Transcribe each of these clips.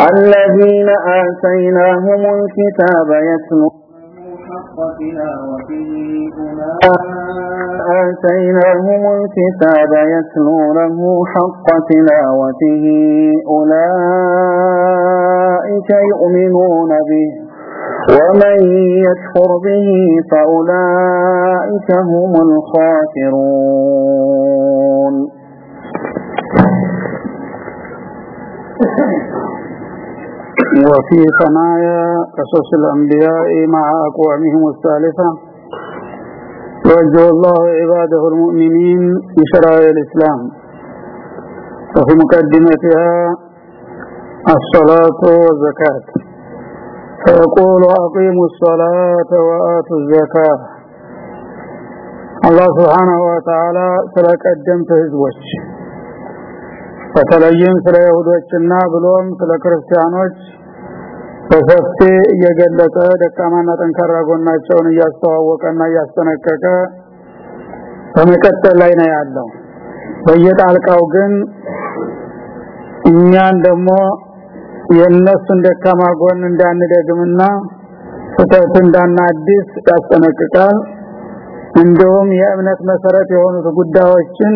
الذين آتيناهم الكتاب يتلون حق تلاوته آتيناهم الكتاب يتلونه حق تلاوته. أولئك يؤمنون به. ومن يكفر به فأولئك هم الخاسرون. وفي ثنايا قصص الأنبياء مع أقوامهم الثالثة وجه الله عباده المؤمنين بشرائع الإسلام وفي مقدمتها الصلاة والزكاة فيقول أقيموا الصلاة وآتوا الزكاة الله سبحانه وتعالى ስለቀደምት ህዝቦች በተለይም ስለ ይሁዶችና ብሎም ስለ ክርስቲያኖች በሰፊ እየገለጸ ደካማና ጠንካራ ጎናቸውን እያስተዋወቀና እያስጠነቀቀ በመቀጠል ላይ ነው ያለው። በየጣልቃው ግን እኛን ደግሞ የእነሱን ደካማ ጎን እንዳንደግምና ስህተት እንዳናድስ ያስጠነቅቃል። እንደውም የእምነት መሰረት የሆኑት ጉዳዮችን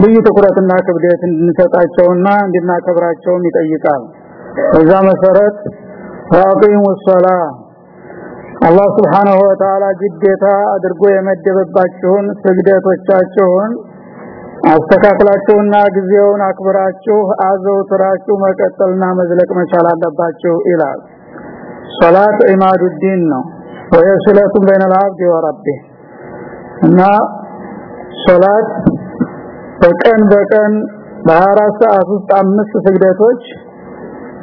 ልዩ ትኩረትና ክብደት እንድንሰጣቸውና እንድናከብራቸውም ይጠይቃል። በዛ መሰረት ዋቂሙ ሶላ አላህ Subhanahu Wa Ta'ala ግዴታ አድርጎ የመደበባችሁን ስግደቶቻችሁን አስተካክላችሁና ጊዜውን አክብራችሁ አዘውትራችሁ መቀጠልና መዝለቅ መቻል አለባችሁ ይላል ሶላት ኢማዱዲን ነው ወየስለቱ በይነ العبد وربه እና ሶላት በቀን በቀን በ24 ሰዓት ውስጥ አምስት ስግደቶች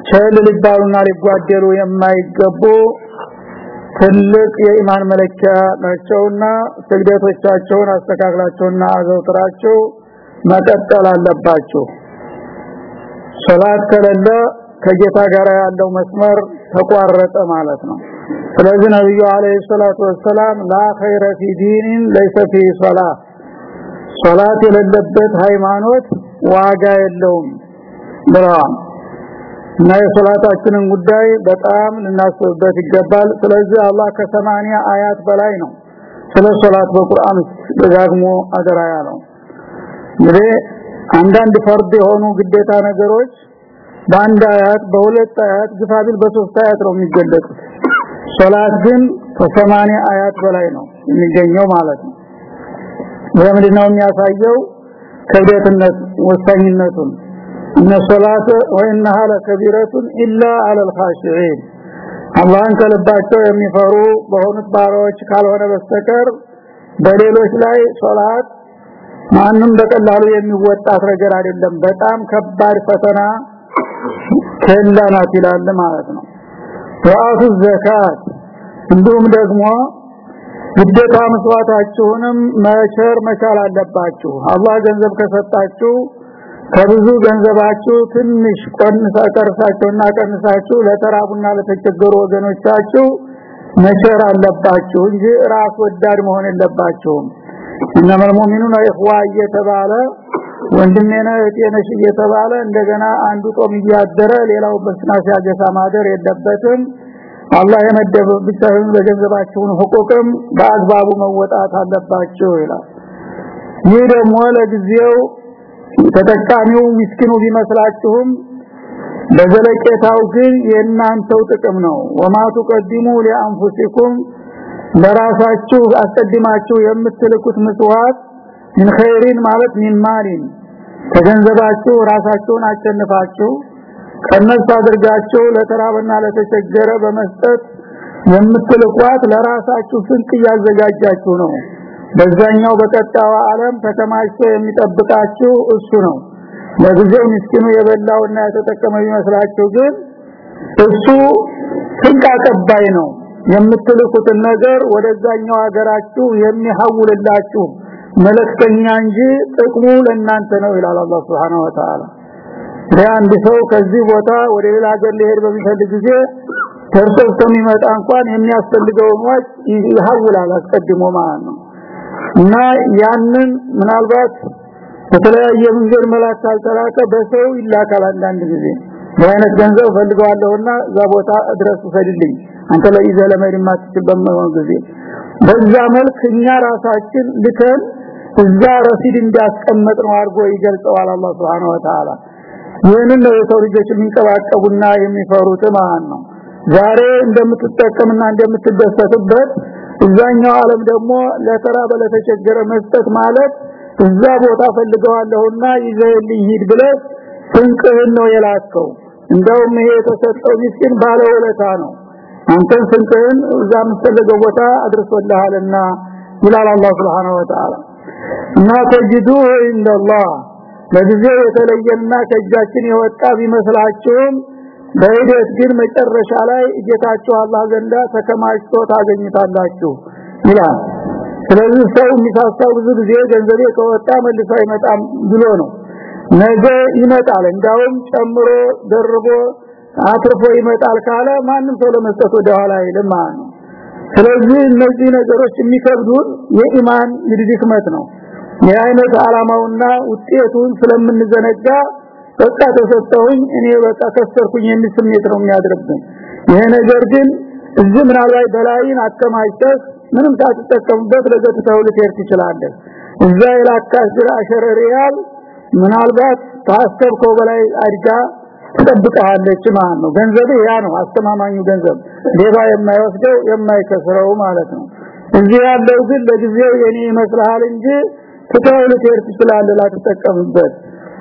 ቸል ሊባሉና ሊጓደሉ የማይገቡ ትልቅ የኢማን መለኪያ ናቸውና ስግደቶቻቸውን አስተካክላቸውና አዘውትራቸው መቀጠል አለባችሁ ሶላት ከሌለ ከጌታ ጋር ያለው መስመር ተቋረጠ ማለት ነው። ስለዚህ ነብዩ عليه الصلاة والسلام لا خير في دين ليس فيه صلاة ሶላት የሌለበት ሃይማኖት ዋጋ የለውም ብለዋል እና የሶላታችንን ጉዳይ በጣም ልናስብበት ይገባል። ስለዚህ አላህ ከሰማንያ አያት በላይ ነው። ስለ ሶላት በቁርአን ደጋግሞ አደራ ያለው እንግዲህ አንዳንድ فرض የሆኑ ግዴታ ነገሮች በአንድ አያት በሁለት አያት ግፋቢል በሶስት አያት ነው የሚገለጡት። ሶላት ግን ከሰማንያ አያት በላይ ነው የሚገኘው ማለት ነው። ለምንድነው የሚያሳየው? ክብደትነት ወሳኝነቱን እነ ሶላተ ወኢነሃ ለከቢረቱን ኢላ አለል ኻሺዒን አላህን ከልባቸው የሚፈሩ በሆኑት ባሮች ካልሆነ በስተቀር በሌሎች ላይ ሶላት ማንም በቀላሉ የሚወጣት ነገር አይደለም በጣም ከባድ ፈተና ከላናት ይላል ማለት ነው ወአቱ ዘካት እንዲሁም ደግሞ ግዴታ መስዋዕታችሁንም መቸር መቻል አለባችሁ አላህ ገንዘብ ከሰጣችሁ ከብዙ ገንዘባችሁ ትንሽ ቆንሳ ቀርሳችሁና ቀንሳችሁ ለተራቡና ለተቸገሩ ወገኖቻችሁ መቸር አለባችሁ እንጂ ራስ ወዳድ መሆን የለባችሁም። እነመል ሙእሚኑና ኢኽዋ እየተባለ ወንድሜና እህቴነሽ እየተባለ እንደገና አንዱ ጦም እያደረ ሌላው በስና ሲያገሳ ማደር የለበትም። አላህ የመደበ ብቻ በገንዘባችሁን ሁቁቅም በአግባቡ መወጣት አለባችሁ ይላል። ይህ ደግሞ ለጊዜው ተጠቃሚው ምስኪኑ ቢመስላችሁም በዘለቄታው ግን የእናንተው ጥቅም ነው። ወማቱ ቀድሙ ለአንፉሲኩም ለራሳችሁ አስቀድማችሁ የምትልኩት መስዋዕት ምን ኸይሪን ማለት ምን ማሊን ከገንዘባችሁ ራሳችሁን አሸንፋችሁ ቀነስ አድርጋችሁ ለተራበና ለተቸገረ በመስጠት የምትልቋት ለራሳችሁ ስንቅ እያዘጋጃችሁ ነው በዛኛው በቀጣው ዓለም ተከማችቶ የሚጠብቃችሁ እሱ ነው። ለጊዜው ምስኪኑ የበላውና የተጠቀመው ይመስላችሁ ግን እሱ ስንቅ አቀባይ ነው። የምትልኩትን ነገር ወደዛኛው ሀገራችሁ የሚሐውልላችሁ መልእክተኛ እንጂ ጥቅሙ ለእናንተ ነው ይላል አላህ Subhanahu Wa Ta'ala አንድ ሰው ከዚህ ቦታ ወደ ሌላ ሀገር ሊሄድ በሚፈልግ ጊዜ ተርሶ ከሚመጣ እንኳን የሚያስፈልገውን ወጭ ይሐውላል አስቀድሞ ማለት ነው እና ያንን ምናልባት በተለያየ መንገድ መላክ ካልተላከ በሰው ይላካል አንዳንድ ጊዜ። በአይነት ገንዘብ ፈልገዋለሁና እዛ ቦታ ድረስ ውሰድልኝ። አንተ ላይ ይዘህ ለመሄድ ጊዜ። በዛ መልክ እኛ ራሳችን ልከን እዛ ረሲድ እንዲያስቀምጥ ነው አድርጎ ይገልጸዋል አላህ Subhanahu Wa Ta'ala ይህንን ነው የሰው ልጆች የሚንቀባቀቡና የሚፈሩት ማለት ነው። ዛሬ እንደምትጠቀምና እንደምትደሰትበት እዛኛው ዓለም ደግሞ ለተራበ ለተቸገረ መስጠት ማለት እዛ ቦታ ፈልገዋለሁና ይዘህልኝ ሂድ ብለህ ስንቅህን ነው የላከው። እንደውም ይሄ የተሰጠው ምስኪን ባለውለታ ነው። አንተን ስንቅህን እዛ የምትፈልገው ቦታ አድርሶልሃልና ይላል አላህ Subhanahu Wa Ta'ala እና ተጅዱ ኢንደላህ ለጊዜው የተለየና ከእጃችን የወጣ ቢመስላችሁም በሂደት ግን መጨረሻ ላይ ጌታችሁ አላህ ዘንዳ ተከማችቶ ታገኝታላችሁ ይላል። ስለዚህ ሰው የሚሳሳው ብዙ ጊዜ ገንዘቤ ከወጣ መልሶ አይመጣም ብሎ ነው። ነገ ይመጣል እንዳውም ጨምሮ ደርቦ አትርፎ ይመጣል ካለ ማንም ሰው ለመስጠት ወደ ኋላ አይልም ስለዚህ እነዚህ ነገሮች የሚከብዱን የኢማን ድክመት ነው። የአይነት አላማውና ውጤቱን ስለምንዘነጋ በቃ ተሰጠሁኝ እኔ በቃ ከሰርኩኝ የሚል ስሜት ነው የሚያድርብን። ይሄ ነገር ግን እዚህ ምናልባት በላይን አከማይተህ ምንም ሳትጠቀምበት ለገትታው ልትሄድ ትችላለህ። እዛ የላካስር አሸረ ሪያል ምናልባት ታሰብከው በላይ አድጋ ትጠብቀሃለች ማለት ነው። ገንዘብ ያ ነው አስተማማኙ ገንዘብ። ሌባ የማይወስደው የማይከስረው ማለት ነው። እዚህ ያለው ግን ለጊዜው የኔ ይመስልሃል እንጂ ትተው ልትሄድ ትችላለህ ላትጠቀምበት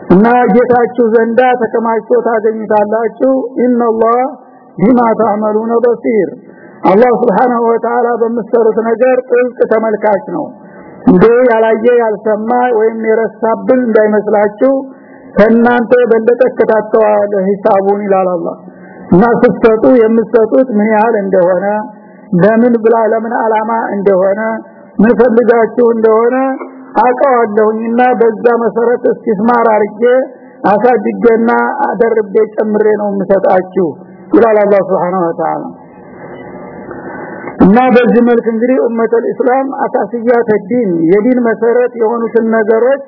እና ጌታችሁ ዘንዳ ተከማችቶ ታገኙታላችሁ። ኢነላህ ቢማ ተዕመሉነ በሲር። አላህ Subhanahu Wa Ta'ala በምትሰሩት ነገር ጥልቅ ተመልካች ነው። እንዴ ያላየ ያልሰማ ወይም የረሳብን እንዳይመስላችሁ ከናንተ በለጠ ከታተዋለ ሂሳቡን ይላል አላህ። እና ስትሰጡ የምትሰጡት ምን ያህል እንደሆነ ለምን ብላ ለምን አላማ እንደሆነ ምን ፈልጋችሁ እንደሆነ አውቀዋለሁኝና በዛ መሰረት እስቲስማር አርጌ አሳድገና አደርቤ ጨምሬ ነው የምሰጣችሁ ይላል አላህ Subhanahu Wa Ta'ala እና በዚህ መልክ እንግዲህ ኡመተል እስላም አሳስያተ ዲን የዲን መሰረት የሆኑትን ነገሮች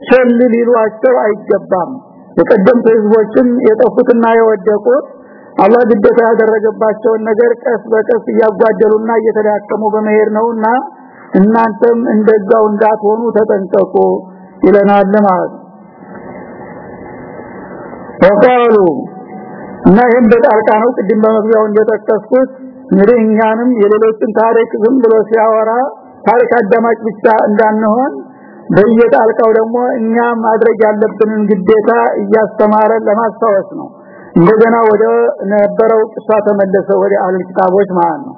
ቸል ሊሏቸው አይገባም። የቀደምት ህዝቦችም የጠፉትና የወደቁት አላህ ግዴታ ያደረገባቸውን ነገር ቀስ በቀስ እያጓደሉና እየተዳከሙ በመሄድ ነውና እናንተም እንደዛው እንዳትሆኑ ተጠንቀቁ ይለናል ማለት ወቃሉ እና ይህም በጣልቃ ነው። ቅድም በመግቢያው እንደጠቀስኩት እንግዲህ እኛንም የሌሎችን ታሪክ ዝም ብሎ ሲያወራ ታሪክ አዳማጭ ብቻ እንዳንሆን በየጣልቃው ደግሞ እኛ ማድረግ ያለብንን ግዴታ እያስተማረን ለማስታወስ ነው። እንደገና ወደ ነበረው ቅሷ ተመለሰ ወደ አህል ኪታቦች ማለት ነው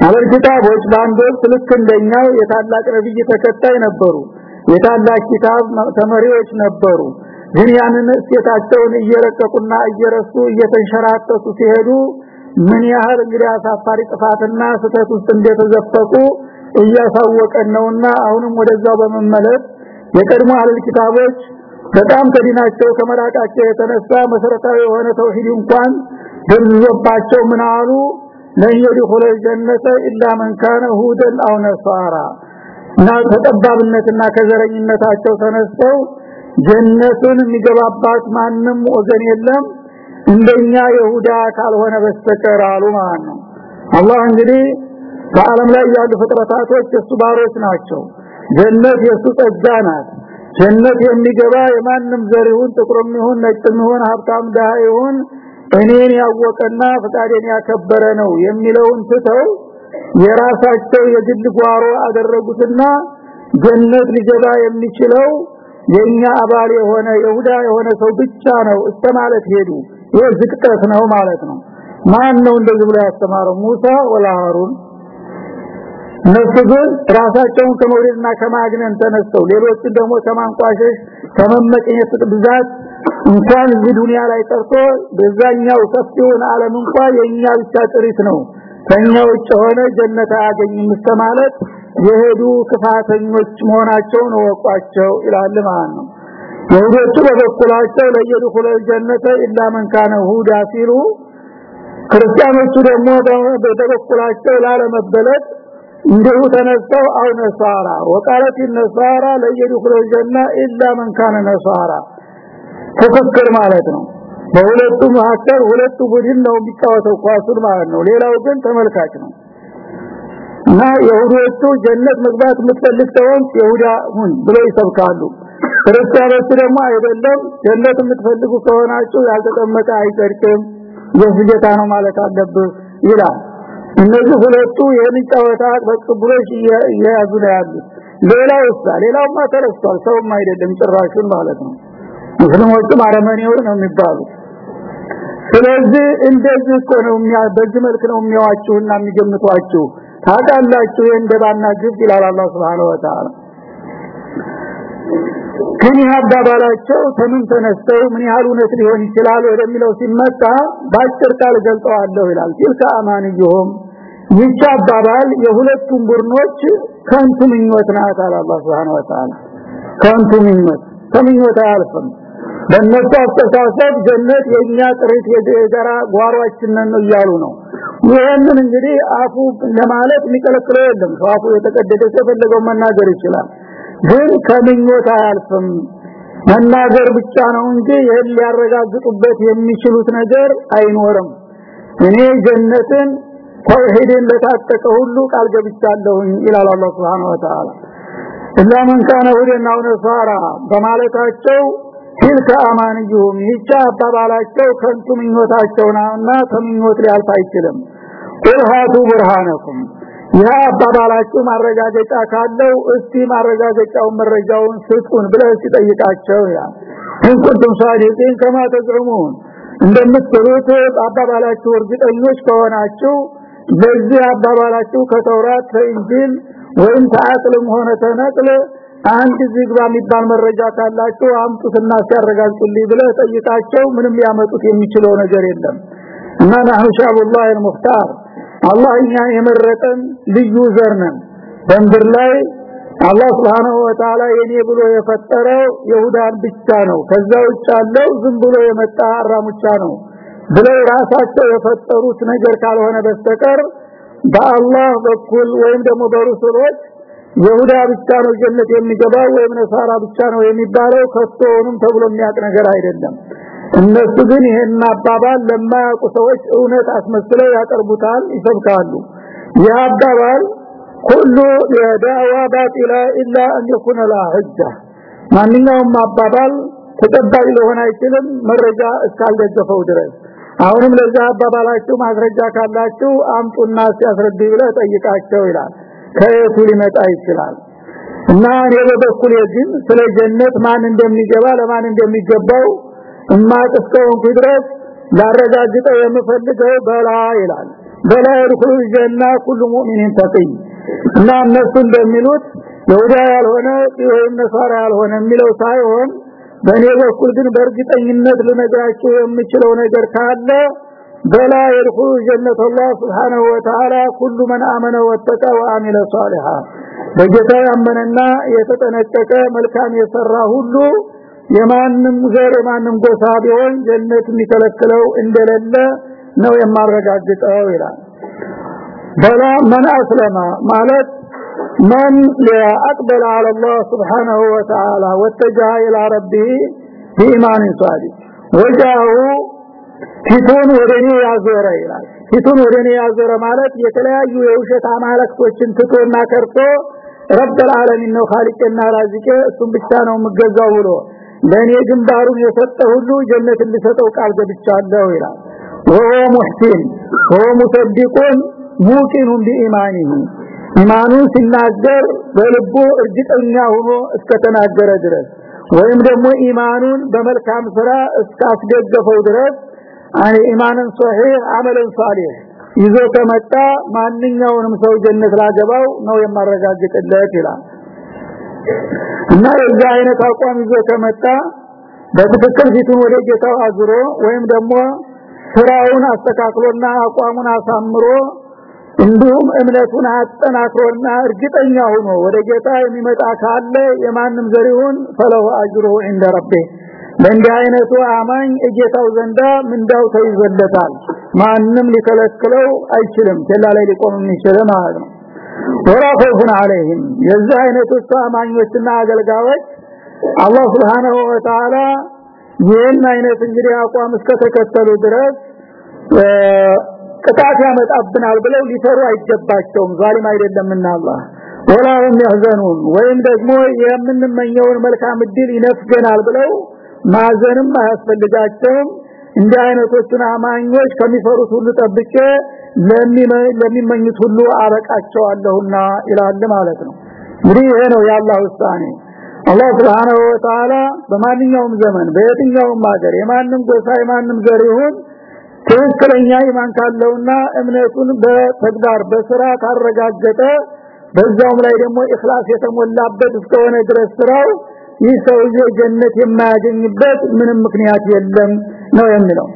ኪታቦች በአንድ ወቅት ልክ እንደኛው የታላቅ ነብይ ተከታይ ነበሩ። የታላቅ ኪታብ ተመሪዎች ነበሩ። ግን ያንን እሴታቸውን እየረቀቁና እየረሱ እየተንሸራተቱ ሲሄዱ ምን ያህል እንግዲህ አሳፋሪ ጥፋትና ስተት ውስጥ እንደተዘፈቁ እያሳወቀን ነውና አሁንም ወደዛው በመመለስ የቀድሞ አህል ኪታቦች በጣም ከዲናቸው ከመራቃቸው የተነሳ መሰረታዊ የሆነ ተውሂድ እንኳን ደርዞባቸው ምን አሉ ለየድኹለ ጀነተ ኢላ መን ካነ ሁደን አው ነሳራ እና ተጠባብነትና ከዘረኝነታቸው ተነስተው ጀነቱን የሚገባባት ማንም ወገን የለም እንደኛ ይሁዳ ካልሆነ በስተቀር አሉ ማለት ነው አላህ እንግዲህ በአለም ላይ ያሉ ፍጥረታቶች የሱ ባሮች ናቸው ጀነት የሱ ጸጋ ናት ጀነት የሚገባ የማንም ዘር ይሁን ጥቁርም ይሁን ነጭም ይሁን ሀብታም ደሃ ይሁን እኔን ያወቀና ፈቃዴን ያከበረ ነው የሚለውን ትተው የራሳቸው የግል ጓሮ አደረጉትና ጀነት ሊገባ የሚችለው የኛ አባል የሆነ ይሁዳ የሆነ ሰው ብቻ ነው እስተማለት ሄዱ። ይሄ ዝቅጠት ነው ማለት ነው። ማን ነው እንደዚህ ብሎ ያስተማረው? ሙሳ ወላ ሃሩን እነሱ ግን ራሳቸውን ከመውደድና ከማግነን ተነስተው ሌሎችን ደግሞ ከማንቋሸሽ ከመመቀኘት ብዛት እንኳን ዱንያ ላይ ቀርቶ በዛኛው ሰፊውን ዓለም እንኳን የኛ ብቻ ጥሪት ነው። ከኛ ውጭ ሆነ ጀነት አያገኝም ማለት የሄዱ ክፋተኞች መሆናቸውን ወቋቸው ይላል ማለት ነው። ይሁዶቹ በበኩላቸው ለየድኹለ ጀነተ ኢላ መን ካነ ሁዳ ሲሉ ክርስቲያኖቹ ደግሞ በበኩላቸው ላለመበለጥ እንዲሁ ተነስተው አው ነሳራ ወቃለት ነሳራ ለየድኹለ ጀና ኢላ መን ካነ ነሳራ ፍክክር ማለት ነው። በሁለቱ መካከል ሁለቱ ቡድን ነው የሚጫወተው ኳሱን ማለት ነው። ሌላው ግን ተመልካች ነው። እና የሁዶቹ ጀነት መግባት የምትፈልግ ሰውን ይሁዳ ሁን ብለው ይሰብካሉ። ክርስቲያኖች ደግሞ አይደለም። ጀነት የምትፈልጉ ከሆናችሁ ያልተጠመቀ አይጸድቅም የስጌታ ነው ማለት አለብህ ይላል። እነዚህ ሁለቱ ይህን ጨዋታ በቅብሎሽ እየያዙ ነው ያሉት። ሌላው ሌላውማ ተረስቷል። ሰውም አይደለም ጭራሹን ማለት ነው ሙስሊሞችም አረመኔዎች ነው የሚባሉት። ስለዚህ እንደዚህ ነው በዚህ መልክ ነው የሚያዋችሁና የሚገምቷችሁ። ታውቃላችሁ እንደባና ግብ ይላል አላህ Subhanahu Wa Ta'ala ግን ያባባላቸው ተምን ተነስተው ምን ያህል እውነት ሊሆን ይችላል ወደሚለው ሲመጣ ባጭር ቃል ገልጸዋለሁ ይላል። tilka አማንዩም ይቻ አባባል የሁለቱም ቡድኖች ከንቱ ምኞት ናት አላህ Subhanahu Wa Ta'ala ከንቱ ምኞት ከምኞት አያልፍም በእነሱ አስተሳሰብ ጀነት የኛ ጥሪት የጋራ ጓሯችን ነው እያሉ ነው። ይህንን እንግዲህ አፉ ለማለት የሚከለክለው የለም። አፉ የተቀደደ የፈለገው መናገር ይችላል። ግን ከምኞት አያልፍም። መናገር ብቻ ነው እንጂ ይህን ሊያረጋግጡበት የሚችሉት ነገር አይኖርም። እኔ ጀነትን ተውሂድን ለታጠቀ ሁሉ ቃል ገብቻለሁኝ ይላል አላህ Subhanahu Wa Ta'ala እላ መን ካነ ሁደና ወነሳራ በማለታቸው ትልከ አማንዩም ይቻ አባባላቸው ከንቱ ምኞታቸው ከምኞት ሊያልፍ አይችልም። ቁርሃቱ ብርሃነኩም ያ አባባላችሁ ማረጋገጫ ካለው እስቲ ማረጋገጫውን መረጃውን ስጡን ብለህ ሲጠይቃቸው ያ። እንቁንቱም ሳዲቂን ከማ ተዝዑሙን እንደምትሉት አባባላችሁ እርግጠኞች ከሆናችሁ በዚህ አባባላችሁ ከተውራት ከእንጂል ወይም ተአቅልም ሆነ ተነቅል አንድ ዝግባ የሚባል መረጃ ካላችሁ አምጡትና ሲያረጋግጡልኝ ብለህ ጠይቃቸው ምንም ያመጡት የሚችለው ነገር የለም እና نحن شعب الله المختار አላህ እኛ የመረጠን ልዩ ዘር ነን በምድር ላይ አላህ Subhanahu Wa Ta'ala የኔ ብሎ የፈጠረው ይሁዳን ብቻ ነው ከዛ ውጭ ያለው ዝም ብሎ የመጣ አራሙቻ ነው ብለው ራሳቸው የፈጠሩት ነገር ካልሆነ በስተቀር በአላህ በኩል ወይም ደግሞ በሩሱሎች ይሁዳ ብቻ ነው ጀነት የሚገባው ወይም ነሳራ ብቻ ነው የሚባለው? ከቶንም ተብሎ የሚያቅ ነገር አይደለም። እነሱ ግን ይሄን አባባል ለማያውቁ ሰዎች እውነት አስመስለው ያቀርቡታል ይሰብካሉ። ያ አባባል ሁሉ የዳዋ ባጢላ ኢላ አን የኩነ ላ ማንኛውም አባባል ተጠባቂ ሊሆን አይችልም መረጃ እስካልደገፈው ድረስ። አሁንም ለዛ አባባላችሁ ማስረጃ ካላችሁ አምጡና ሲያስረዱ ብለ ጠይቃቸው ይላል። ከየቱ ሊመጣ ይችላል? እና እኔ በበኩሌ ግን ስለ ጀነት ማን እንደሚገባ ለማን እንደሚገባው እማጥፍከውን ድረስ ላረጋግጠው የምፈልገው በላ ይላል። በላ ይድኹሉ ጀና ኩሉ ሙእሚኒን ተቂይ እና እነሱ እንደሚሉት ይሁዳ ያልሆነ ወይም ነሳራ ያልሆነ የሚለው ሳይሆን በእኔ በኩል ግን በእርግጠኝነት ልነግራችሁ የምችለው ነገር ካለ በላ يدخل جنة الله سبحانه وتعالى كل من آمن واتقى وعمل صالحا በጌታ ያመነና የተጠነቀቀ መልካም የሰራ ሁሉ የማንም ዘር የማንም ጎሳ ቢሆን ጀነት የሚከለክለው እንደሌለ ነው የማረጋግጠው ይላል በላ من اسلم ማለት من يقبل على الله سبحانه وتعالى واتجه الى ربه بإيمان صادق وجاءه ፊቱን ወደኔ ያዞረ ይላል ፊቱን ወደኔ ያዞረ ማለት የተለያዩ የውሸት አማልክቶችን ትቶና ከርቶ ረብ العالمين ነው ኻሊቅና ራዚቅ እሱም ብቻ ነው የምገዛው ብሎ ለኔ ግንባሩን የሰጠ ሁሉ ጀነት ሊሰጠው ቃል ገብቻለሁ ይላል ወሆ ሙህሲን ወሆ ሙሰዲቁን ሙቂኑን በኢማኒሂ ኢማኑ ሲናገር በልቡ እርግጠኛ ሆኖ እስከተናገረ ድረስ ወይም ደግሞ ኢማኑን በመልካም ስራ እስካስደገፈው ድረስ አይ ኢማንን ሶሂህ አመልን ሷሊህ ይዞ ከመጣ ማንኛውንም ሰው ጀነት ላገባው ነው የማረጋግጥለት ይላል እና የዛ አይነት አቋም ይዞ ከመጣ በትክክል ፊቱን ወደ ጌታው አዙሮ ወይም ደግሞ ስራውን አስተካክሎና አቋሙን አሳምሮ እንዲሁም እምነቱን አጠናክሮና እርግጠኛ ሆኖ ወደ ጌታ የሚመጣ ካለ የማንም ዘሪውን ፈለው አጅሩ عند ربه ለእንዲህ አይነቱ አማኝ እጌታው ዘንዳ ምንዳው ተይዘለታል ማንም ሊከለክለው አይችልም። ጀላ ላይ ሊቆም የሚችል ማለት ነው። ኸውፉን አለይሂም የዚህ አይነቶቹ አማኞችና አገልጋዮች አላህ Subhanahu Wa Ta'ala ይህን አይነት እንግዲህ አቋም እስከተከተሉ ድረስ ቅጣት ያመጣብናል ብለው ሊፈሩ አይገባቸውም። ዛሊም አይደለምና አላህ። ወላሁም ያህዘኑን ወይም ደግሞ የምንመኘውን መልካም እድል ይነፍገናል ብለው ማዘንም አያስፈልጋቸውም። እንደ አይነቶቹን አማኞች ከሚፈሩት ሁሉ ጠብቄ ለሚመኙት ሁሉ አበቃቸዋለሁና ይላል ማለት ነው። እንግዲህ ይሄ ነው የአላህ ውሳኔ። አላህ Subhanahu Wa በማንኛውም ዘመን በየትኛውም ሀገር የማንም ጎሳ የማንም ዘር ይሁን ትክክለኛ ኢማን ካለውና እምነቱን በተግባር በስራ ካረጋገጠ በዛውም ላይ ደግሞ ኢኽላስ የተሞላበት እስከሆነ ድረስ ስራው ይህ ሰውዬ ጀነት የማያገኝበት ምንም ምክንያት የለም ነው የሚለው።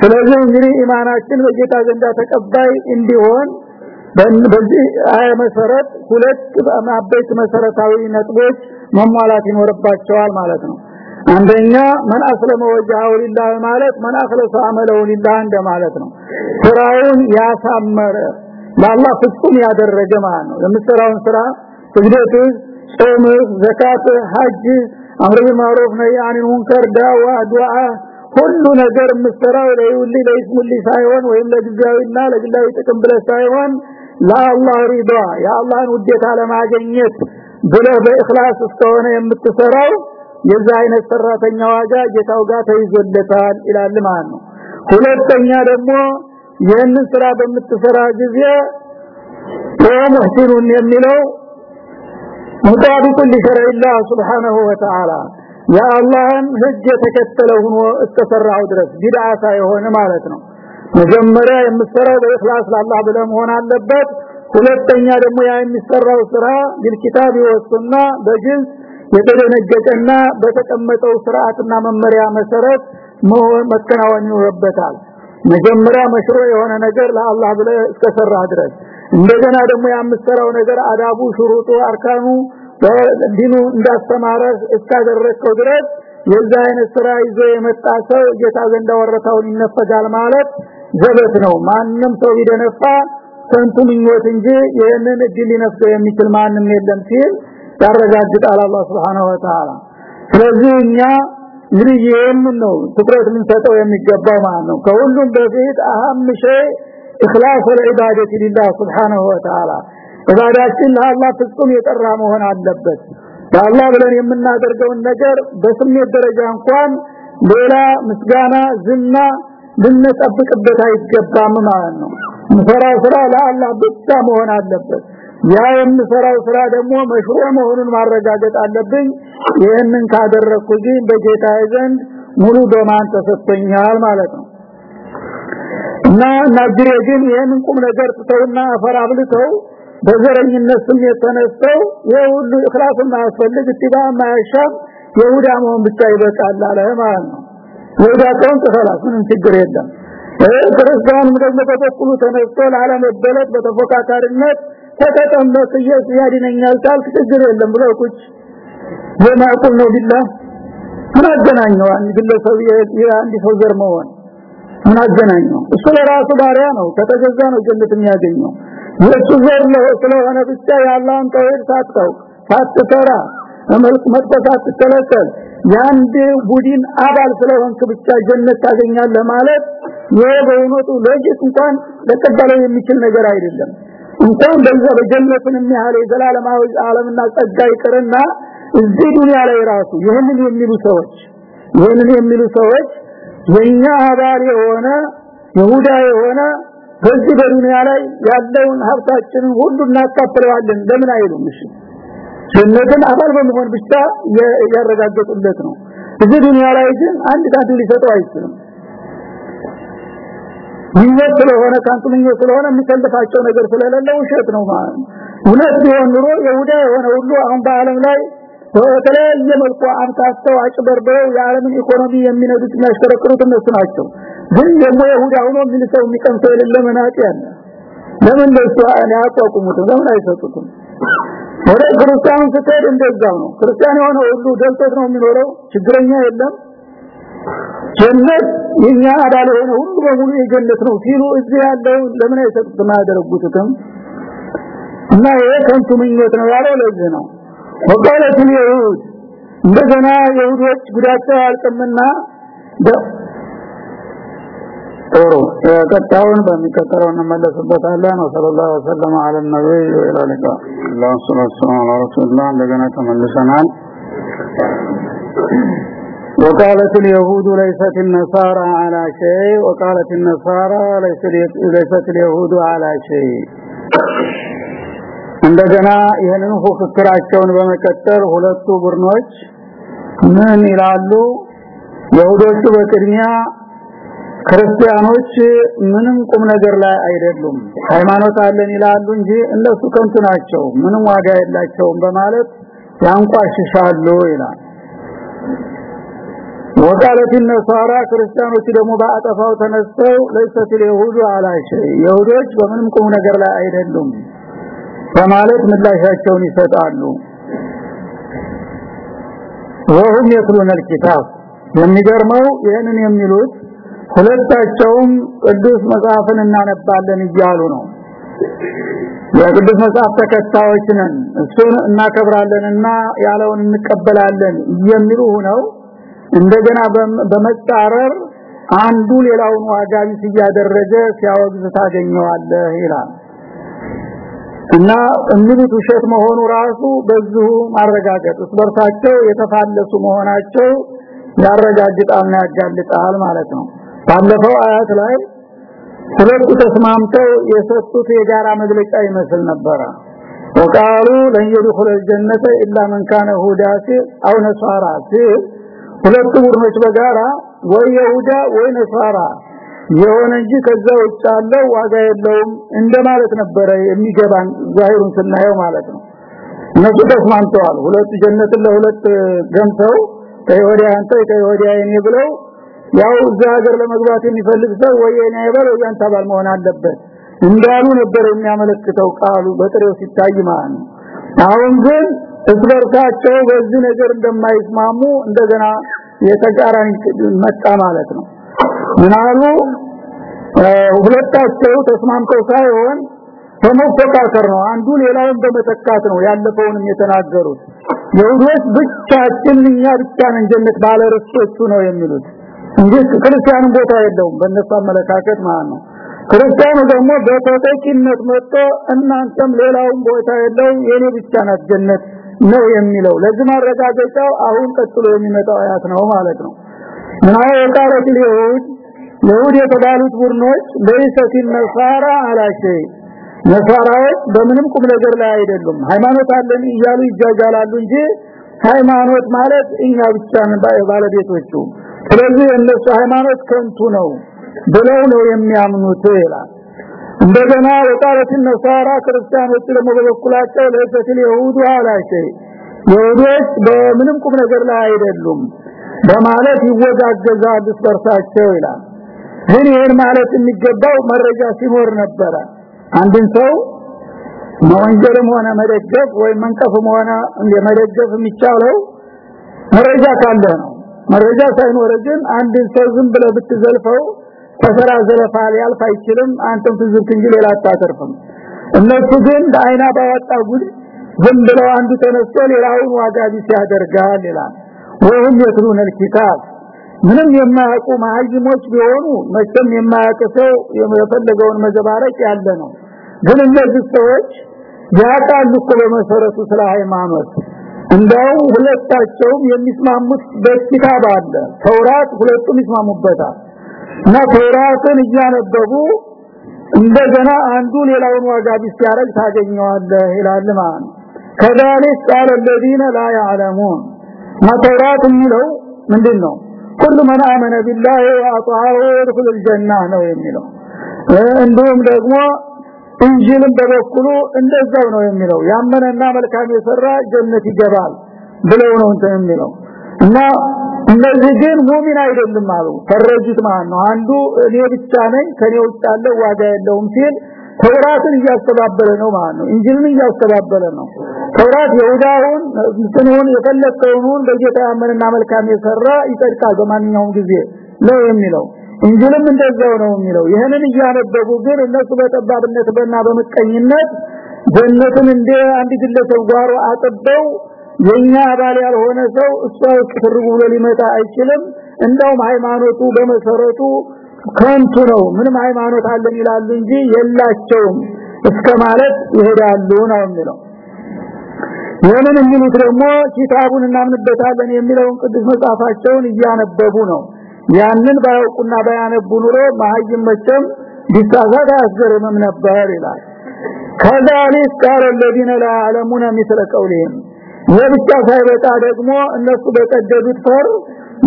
ስለዚህ እንግዲህ ኢማናችን በጌታ ዘንዳ ተቀባይ እንዲሆን በዚህ አያ መሰረት ሁለት አበይት መሰረታዊ ነጥቦች መሟላት ይኖርባቸዋል ማለት ነው። አንደኛ መን አስለመ ወጃው ሊላህ ማለት መን አخلص አመለው ሊላህ እንደማለት ነው። ስራውን ያሳመረ ለአላህ ፍጹም ያደረገ ማለት ነው። ለምስራውን ስራ ትግደቱ ጾም ዘካት ሐጅ አምር ቢልማዕሩፍ ነህይ አኒል ሙንከር ዳዋ ዱዓ ሁሉ ነገር ምሰራው ለይውል ለይስሙል ሳይሆን ወይም ለጊዜያዊና ለግላዊ ጥቅም ብለህ ሳይሆን ለአላህ ሪዳ የአላህን ውዴታ ለማግኘት ብለህ በእኽላስ እስከሆነ የምትሰራው የዛ አይነት ሰራተኛ ዋጋ ጌታው ጋር ተይዞለታል ይላል ማለት ነው። ሁለተኛ ደግሞ ይህንን ስራ በምትሰራ ጊዜ ወሙህሲኑን የሚለው ሙጣቢቁ ሊሸረዒላህ ሱብሓነሁ ወተዓላ። የአላህን ህግ የተከተለ ሆኖ እስከሰራው ድረስ ቢድዓ ሳይሆን ማለት ነው። መጀመሪያ የምትሰራው በእኽላስ ለአላህ ብለህ መሆን አለበት። ሁለተኛ ደግሞ ያ የሚሰራው ስራ ቢልኪታብ ወሱና በግልጽ የተደነገጠና በተቀመጠው ስርዓትና መመሪያ መሰረት መከናወን ይኖርበታል። መጀመሪያ መሽሮ የሆነ ነገር ለአላህ ብለህ እስከሰራ ድረስ እንደገና ደግሞ የምትሰራው ነገር አዳቡ ሽሩጡ አርካኑ በዲኑ እንዳስተማረ እስካደረከው ድረስ የዛ አይነት ስራ ይዞ የመጣ ሰው ጌታ ዘንድ ወረታውን ይነፈጋል ማለት ዘበት ነው። ማንም ሰው ቢደነፋ ከንቱ ምኞት እንጂ ይህንን እድል ሊነፍሰው የሚችል ማንም የለም ሲል ያረጋግጣል አላህ Subhanahu Wa Ta'ala ስለዚህ እኛ እንግዲህ ነው ትኩረት ልንሰጠው የሚገባው ማለት ነው። ከሁሉም በፊት አህም ሸይ ለዒባደት ሊላህ Subhanahu Wa Ta'ala ኢባዳችን ለአላህ ፍጹም የጠራ መሆን አለበት። ለአላህ ብለን የምናደርገውን ነገር በስሜት ደረጃ እንኳን ሌላ ምስጋና ዝና ልንጠብቅበት አይገባም ማለት ነው። ምሰራው ስራ ለአላህ ብቻ መሆን አለበት። ያ የምሰራው ስራ ደግሞ መሽሮ መሆኑን ማረጋገጥ አለብኝ። ይህንን ካደረኩ ግን በጌታ ዘንድ ሙሉ በማን ተሰጥቶኛል ማለት ነው እና ናጅሬ ግን ይህንን ቁም ነገር ትተውና አፈር አብልተው በዘረኝነት ስሜት ተነስተው የሁሉ እክላስ የማያስፈልግ እትባ የማያሻም የሁዳ መሆን ብቻ ይበቃል አለ ማለት ነው። ይሁዳ ከሆን ተፈላስ ችግር የለም። ክርስቲያኑም ደግሞ በበኩሉ ተነስቶ ላለመበለት በተፎካካሪነት ተተጠመቅ ኢየሱስ ያድነኛል ካልክ ችግር የለም ብሎ ቁጭ የማቁል ነው ቢላ ምን አገናኘው አንድ ግለሰብ የአንድ ሰው ዘር መሆን ምን አገናኘው እሱ ለራሱ ባሪያ ነው። ከተገዛ ነው ጀነት የሚያገኘው። የሱ ዘር ነው ስለሆነ ብቻ ያላህን ተውሂድ ሳትቀውቅ ሳትሰራ መልክ መጥፋት ሳትከለከል የአንድ ቡድን አባል ስለሆንክ ብቻ ጀነት ታገኛለህ ማለት ይሄ በእውነቱ ሎጂክ እንኳን ለቀበለው የሚችል ነገር አይደለም። እንኳን በዛ በጀነትን የሚያህል የዘላለማዊ ዓለምና ጸጋ ይቅርና እዚህ ዱንያ ላይ ራሱ ይህንን የሚሉ ሰዎች ይህንን የሚሉ ሰዎች የኛ አባል የሆነ ይሁዳ የሆነ በዚህ በዱንያ ላይ ያለውን ሀብታችንን ሁሉ እናካፍለዋለን። ለምን አይሉም? እሺ ጀነትን አባል በመሆን ብቻ ያረጋገጡለት ነው። እዚህ ዱንያ ላይ ግን አንድ ታቱ ሊሰጠው አይችልም። ምኞት ስለሆነ ካንቱ ምኞት ስለሆነ የሚሰልፋቸው ነገር ስለሌለ ውሸት ነው ማለት እውነት ቢሆን ኑሮ የሁዳ የሆነ ሁሉ አሁን በአለም ላይ በተለያየ መልኩ አምታስተው አጭበርብረው የዓለምን ኢኮኖሚ የሚነዱት የሚያሽከረክሩት እነሱ ናቸው። ግን ደግሞ የሁዳ ሆኖ ምን ሰው የሌለ መናጭ ያለ ለምን ለሱ አያቋቁሙትም? ለምን አይሰጡትም? ወደ ክርስቲያን ስትሄድ እንደዛው ነው። ክርስቲያን የሆነ ሁሉ ደልቶት ነው የሚኖረው? ችግረኛ የለም? ጀነት የኛ አዳል የሆነ ሁሉ በሙሉ የጀነት ነው ሲሉ እዚህ ያለው ለምን አይሰጡትም? አያደርጉትም እና ይሄ ከንቱ ምኞት ነው ያለው ለዚህ ነው ወቃለት ይሁድ እንደገና የሁዶች ጉዳቸው አልቀምና ጥሩ ቀጣውን በሚቀጥለው እንመለስበታለን ወሰለላሁ ዐለ ዐለ ነብይ ወኢላ ሊቃ አላሁ ሱብሓነሁ ዐላ ረሱላህ እንደገና ተመልሰናል وقالت اليهود ليست النصارى على شيء وقالت النصارى ليست اليهود على شيء እንደገና ይህንን ፉክክራቸውን በመቀጠል ሁለቱ ቡድኖች ምን ይላሉ? የሁዶቹ በቅድሚያ ክርስቲያኖች ምንም ቁም ነገር ላይ አይደሉም ሃይማኖት አለን ይላሉ እንጂ እነሱ ከንቱ ናቸው ምንም ዋጋ የላቸውም በማለት ያንቋሽሻሉ ይላል። ወቃለት ነሳራ ክርስቲያኖች ደግሞ በአጠፋው ተነስተው ለይሰት ለይሁዱ አላሽ የሁዶች በምንም ቁም ነገር ላይ አይደሉም። በማለት ምላሻቸውን ይሰጣሉ ወሁም የትሉን الكتاب የሚገርመው ይህንን የሚሉት ሁለታቸውም ቅዱስ መጽሐፍን እናነባለን እያሉ ነው የቅዱስ መጽሐፍ ተከታዮች ነን እሱን እናከብራለንና ያለውን እንቀበላለን የሚሉ ሆነው እንደገና በመጣረር አንዱ ሌላውን ዋጋ ቢስ እያደረገ ሲያወግዝ ታገኘዋለህ ይላል እና የሚሉት ውሸት መሆኑ ራሱ በዚሁ ማረጋገጥ በርሳቸው የተፋለሱ መሆናቸው ያረጋግጣልና ያጋልጣል ማለት ነው ባለፈው አያት ላይ ሁለቱ ተስማምተው የሰጡት የጋራ መግለጫ ይመስል ነበረ ወቃሉ ለን يدخل الجنه الا من كان هوداس او نصارى ሁለቱ ቡድኖች በጋራ ወይ ይሁዳ ወይ ነሳራ የሆነ እንጂ ከዛ ውጭ ያለው ዋጋ የለውም እንደማለት ነበረ የሚገባን ዛሂሩን ስናየው ማለት ነው። እነሱ ተስማምተዋል። ሁለት ጀነትን ለሁለት ገምተው ከወዲያ አንተ ከወዲያ የኔ ብለው ያው እዛ ሀገር ለመግባት የሚፈልግ ሰው ወይ የኔ አይበል ወይ አንተ ባል መሆን አለበት እንዳሉ ነበር የሚያመለክተው ቃሉ በጥሬው ሲታይ ማለት ነው። አሁን ግን እስበርሳቸው በዚህ ነገር እንደማይስማሙ እንደገና የተቃራኒ መጣ ማለት ነው ምናሉ ሁለታቸው ተስማምተው ሳይሆን በመፈቃቀር ነው። አንዱ ሌላውን በመተካት ነው ያለፈውንም የተናገሩት። የሁዶች ብቻችን እኛ ብቻ ነን ጀነት ባለ ርስቶቹ ነው የሚሉት። እንጂ ክርስቲያን ቦታ የለውም በእነሱ አመለካከት ማለት ነው። ክርስቲያኑ ደግሞ በተጠቂነት መጥቶ እናንተም ሌላውን ቦታ የለው የኔ ብቻ ናት ጀነት ነው የሚለው። ለዚህ ማረጋገጫው አሁን ቀጥሎ የሚመጣው አያት ነው ማለት ነው ምናው የቃረት ይሁድ ይሁድ የተባሉት ቡድኖች ለይሰት ነሳራ አላሸ ነሳራዎች በምንም ቁም ነገር ላይ አይደሉም። ሃይማኖት አለን እያሉ ይጃጃላሉ እንጂ ሃይማኖት ማለት እኛ ብቻ ነን ባለቤቶቹ። ስለዚህ እነሱ ሃይማኖት ከንቱ ነው ብለው ነው የሚያምኑት ይላል። እንደገና ወቃለት ነሳራ ክርስቲያኖች ደግሞ በበኩላቸው ለሰፊል ይሁዱ አላቸው ይሁዶች በምንም ቁም ነገር ላይ አይደሉም በማለት ይወጋገዛሉ በርሳቸው ይላል። ግን ይሄን ማለት የሚገባው መረጃ ሲኖር ነበረ። አንድን ሰው መወንጀልም ሆነ መደገፍ ወይ መንቀፍም ሆነ መደገፍ የሚቻለው መረጃ ካለ ነው። መረጃ ሳይኖር ግን አንድን ሰው ዝም ብለ ብትዘልፈው ተሰራ ዘለፋ ሊያልፍ አይችልም። አንተም ትዝብት እንጂ ሌላ አታተርፍም። እነሱ ግን ለአይና ባወጣ ጉድ ዝም ብለው አንዱ ተነስቶ ሌላውን ዋጋ ቢስ ያደርጋል ይላል ወይም የትሉን الكتاب ምንም የማያውቁ ማህይሞች ቢሆኑ መቼም የማያውቅ ሰው የፈለገውን መዘባረቅ ያለ ነው። ግን እነዚህ ሰዎች ያውቃሉ እኮ በመሰረቱ ስለ ሃይማኖት። እንደው ሁለታቸውም የሚስማሙት በኪታብ አለ። ተውራት ሁለቱም ይስማሙበታል። እና ተውራትን እያነበቡ እንደገና አንዱ ሌላውን ዋጋ ቢያረግ ታገኘዋለህ ይላል ማለት ከذلك قال الذين لا يعلمون ተውራት የሚለው ምንድነው كل من آمن بالله وأطاعه يدخل الجنة ነው የሚለው እንዲሁም ደግሞ እንጂልም በበኩሉ እንደዛው ነው የሚለው ያመነና መልካም የሰራ ጀነት ይገባል ብለው ነው እንትን የሚለው እና እነዚህ ግን ሙእሚን አይደሉም አሉ ፈረጁት ማለት ነው አንዱ እኔ ብቻ ነኝ ከኔ ውጭ ያለ ዋጋ የለውም ሲል ተውራትን እያስተባበለ ነው ማለት ነው። እንጂልን እያስተባበለ ነው። ተውራት ይሁዳውን እንትኑን የፈለከውን በጌታ ያመነና መልካም የሰራ ይጸድቃል በማንኛውም ጊዜ ነው የሚለው። እንጂልም እንደዛው ነው የሚለው። ይሄንን እያነበቡ ግን እነሱ በጠባብነት በና በመቀኝነት ጀነትን እንደ አንድ ግለሰብ ጓሮ አጥበው የኛ አባል ያልሆነ ሰው እሷ ቅርብ ብሎ ሊመጣ አይችልም። እንደውም ሃይማኖቱ በመሰረቱ ከንቱ ነው ምንም ሃይማኖት አለን ይላሉ እንጂ የላቸውም እስከ ማለት ይሄዳሉ ነው የሚለው ይህንን የሚሉት ደግሞ ኪታቡን እናምንበታለን የሚለውን ቅዱስ መጽሐፋቸውን እያነበቡ ነው ያንን ባያውቁና ባያነቡ ኑሮ ማህይም መቼም ቢሳሳት አያስገርምም ነበር ይላል ከዛሊክ ቃል الذين لا يعلمون مثل قولهم የብቻ ሳይበቃ ደግሞ እነሱ በቀደዱት ፈር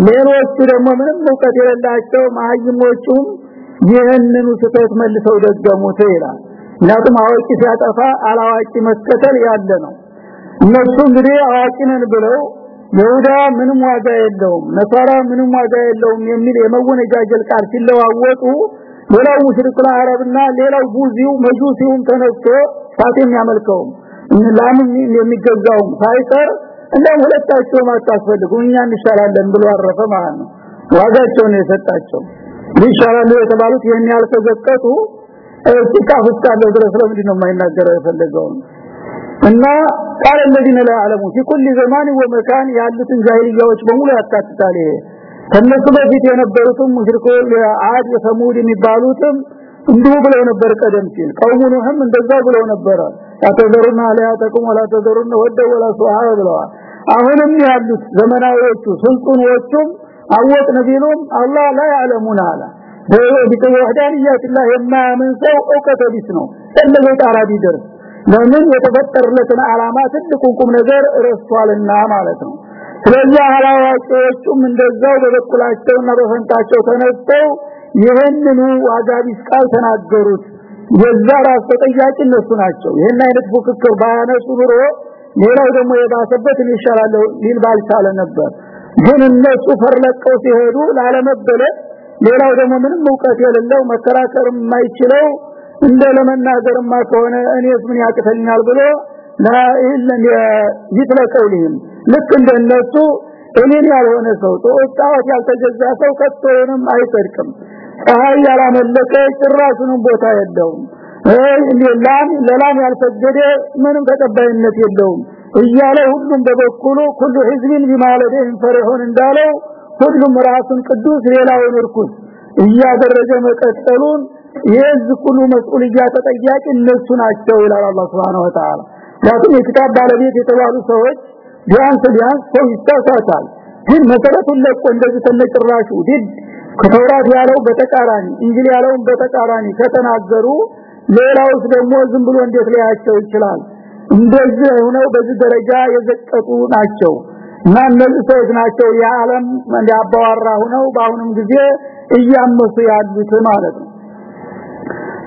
ሌሎቹ ደግሞ ምንም እውቀት የሌላቸው ማህይሞቹም ይህንኑ ስህተት መልሰው ደገሙት ይላል። ምክንያቱም አዋቂ ሲያጠፋ አላዋቂ መከተል ያለ ነው። እነሱ እንግዲህ አዋቂ ነን ብለው ይሁዳ ምንም ዋጋ የለውም ነሳራ ምንም ዋጋ የለውም የሚል የመወነጃጀል ቃል ሲለዋወጡ ሌላው ሙሽሪክ አረብና ሌላው ቡዚው መጁሲውም ተነስቶ ፋት የሚያመልከው ላምን የሚገዛው ሳይቀር እንደም ሁለታቸው ማታስፈልጉ እኛ እንሻላለን ብሎ አረፈ ማለት ነው ዋጋቸውን የሰጣቸው ይሻላሉ የተባሉት ይሄን ያልተዘቀጡ እስካፍ እስካለው ድረስ ለምንድን ነው የማይናገረው የፈለገው እና ቃል الذين لا يعلمون في كل زمان ومكان ያሉትን ጃሂልያዎች በሙሉ ያካትታል ከነሱ በፊት የነበሩትም ሙሽሪኮች አድ የሰሙድ የሚባሉትም እንዲሁ ብለው ነበር ቀደም ሲል ቀውሙ ኑህም እንደዛው ብለው ነበር አተዘሩና ተዘሩና ወደ ወላ ሱሃ ብለዋል። አሁንም ያሉት ዘመናዊዎቹ ስልጡኖቹም አወቅን ቢሉም አላህ ላ ያዕለሙን አለ። በወህዳንያት ላይ የማያምን ሰው እውቀት ቢስ ነው። እንደዚህ ጣራ ቢደርስ ለምን የተፈጠረለትን አላማ ትልቁን ቁም ነገር ረስቷልና ማለት ነው። ስለዚህ አላዋቂዎቹም እንደዛው በበኩላቸውና በፈንታቸው ተነስተው ይህንኑ ዋጋ ቢስ ቃል ተናገሩት የዛ ራስ ተጠያቂ እነሱ ናቸው። ይህን አይነት ፉክክር ባያነሱ ኑሮ ሌላው ደግሞ የባሰበት ይሻላል ሊል ባልቻለ ነበር። ግን እነሱ ፈርለቀው ሲሄዱ ላለመበለት ሌላው ደግሞ ምንም እውቀት የሌለው መከራከር የማይችለው እንደ ለመናገርማ ከሆነ እኔስ ምን ያቅተኛል ብሎ ለኢለን ይጥለቀውልህም ልክ እንደነሱ እኔን ያልሆነ ሰው ጣዖት ያልተገዛ ሰው ከቶንም አይጸድቅም ፀሐይ ያላመለከ ጭራሹንም ቦታ የለውም። ላም ለላም ያልሰገደ ምንም ተቀባይነት የለውም እያለ ሁሉም በበኩሉ ኩሉ ህዝብን ቢማለደን ፈርሆን እንዳለው ሁሉም ራሱን ቅዱስ ሌላውን እርኩስ እያደረገ መቀጠሉን የዚህ ሁሉ መስኡልያ ተጠያቂ እነሱ ናቸው ይላል አላህ Subhanahu Wa Ta'ala ያቱም የኪታብ ባለቤት የተባሉ ሰዎች ቢያንስ ቢያንስ ሰው ይሳሳታል። ግን መሰረቱን ለቆ እንደዚህ ተነጭራሹ ዲድ ከተውራት ያለው በተቃራኒ እንግሊ ያለውን በተቃራኒ ከተናገሩ ሌላውስ ደግሞ ዝም ብሎ እንዴት ሊያቸው ይችላል? እንደዚህ ሆነው በዚህ ደረጃ የዘቀጡ ናቸው። እና እነዚህ ሰዎች ናቸው የዓለም እንዲያባዋራ ሆነው በአሁኑም ጊዜ እያመሱ ያሉት ማለት ነው።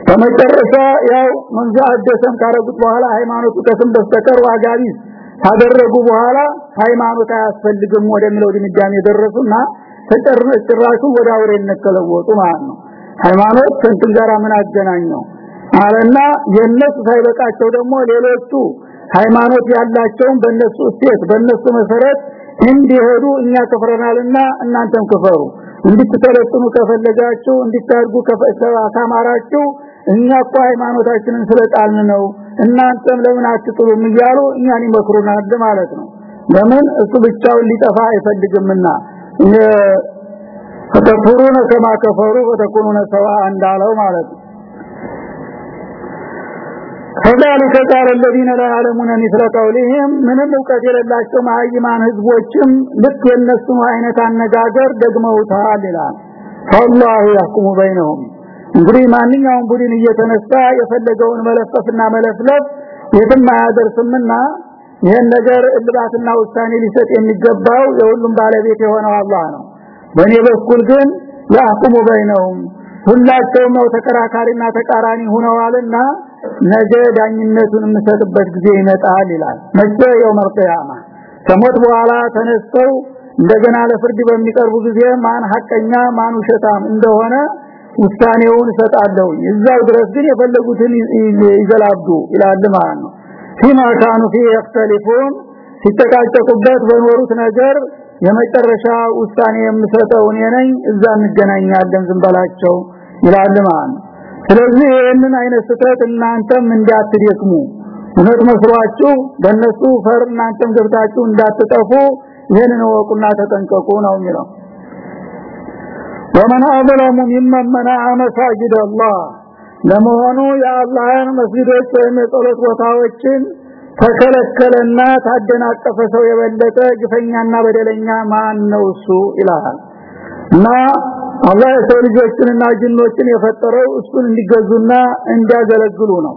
በመጨረሻ ያው መንዛ አደሰም ካረጉት በኋላ ሃይማኖቱ ከስም በስተቀር ዋጋቢስ ካደረጉ በኋላ ሃይማኖት አያስፈልግም ወደሚለው ድምዳሜ ደረሱና ተጨራሹ ወደ አውሬነት ተለወጡ ማለት ነው። ሃይማኖት ከንትን ጋር ምን አገናኘው? አለና የነሱ ሳይበቃቸው ደግሞ ሌሎቹ ሃይማኖት ያላቸውን በእነሱ እሴት በእነሱ መሰረት እንዲሄዱ እኛ ከፍረናልና እናንተም ክፈሩ። እንድትተለጥኑ ከፈለጋችሁ እንድታድጉ ከፈለጋችሁ እኛ እኮ ሃይማኖታችንን ስለጣልን ነው። እናንተም ለምን አትጥሉም እያሉ እኛን ይመክሩናል ማለት ነው። ለምን? እሱ ብቻውን ሊጠፋ አይፈልግምና ተፈሩነ ከማ ወተኩኑነ ሰዋ እንዳለው ማለት ነው። ከዛሊከ ቃለ الذين لا ምንም እውቀት የሌላቸው ማህይማን ህዝቦችም ልክ የነሱ አይነት አነጋገር ደግመውታል ይላል። فالله يحكم بينهم እንግዲህ ማንኛውም ቡድን እየተነሳ የፈለገውን መለፈፍና መለፍለፍ የትም አያደርስምና ይህን ነገር እልባትና ውሳኔ ሊሰጥ የሚገባው የሁሉም ባለቤት የሆነው አላህ ነው። በእኔ በኩል ግን ያህኩሙ በይነውም ሁላቸውም ነው ተከራካሪና ተቃራኒ ሆነዋልና ነገ ዳኝነቱን የምሰጥበት ጊዜ ይመጣል ይላል። መቼ? የውመል ቂያማ። ከሞት በኋላ ተነስተው እንደገና ለፍርድ በሚቀርቡ ጊዜ ማን ሐቀኛ ማን ውሸታም እንደሆነ ውሳኔውን እሰጣለሁ እዛው ድረስ ግን የፈለጉትን ይዘላብዱ ይላል ማለት ነው ፊማ ካኑ ፊ ይختلفون ሲተቃጨቁበት በኖሩት ነገር የመጨረሻ ውሳኔ የምሰጠው እኔ ነኝ። እዛ እንገናኛለን ዝምባላቸው ይላል ስለዚህ ይህንን አይነት ስተት እናንተም እንዳትደክሙ። እውነት መስሏችሁ በእነሱ ፈር እናንተም ገብታችሁ እንዳትጠፉ ይህንን ወቁና ተጠንቀቁ ነው የሚለው። ومن أظلم ممن منع مساجد الله ለመሆኑ የአላህን መስጊዶች ወይም የጸሎት ቦታዎችን ተከለከለና ታደናቀፈ ሰው የበለጠ ግፈኛና በደለኛ ማን ነው እሱ? ይላል። እና አላህ የሰው ልጆችንና ጅኖችን የፈጠረው እሱን እንዲገዙና እንዲያገለግሉ ነው።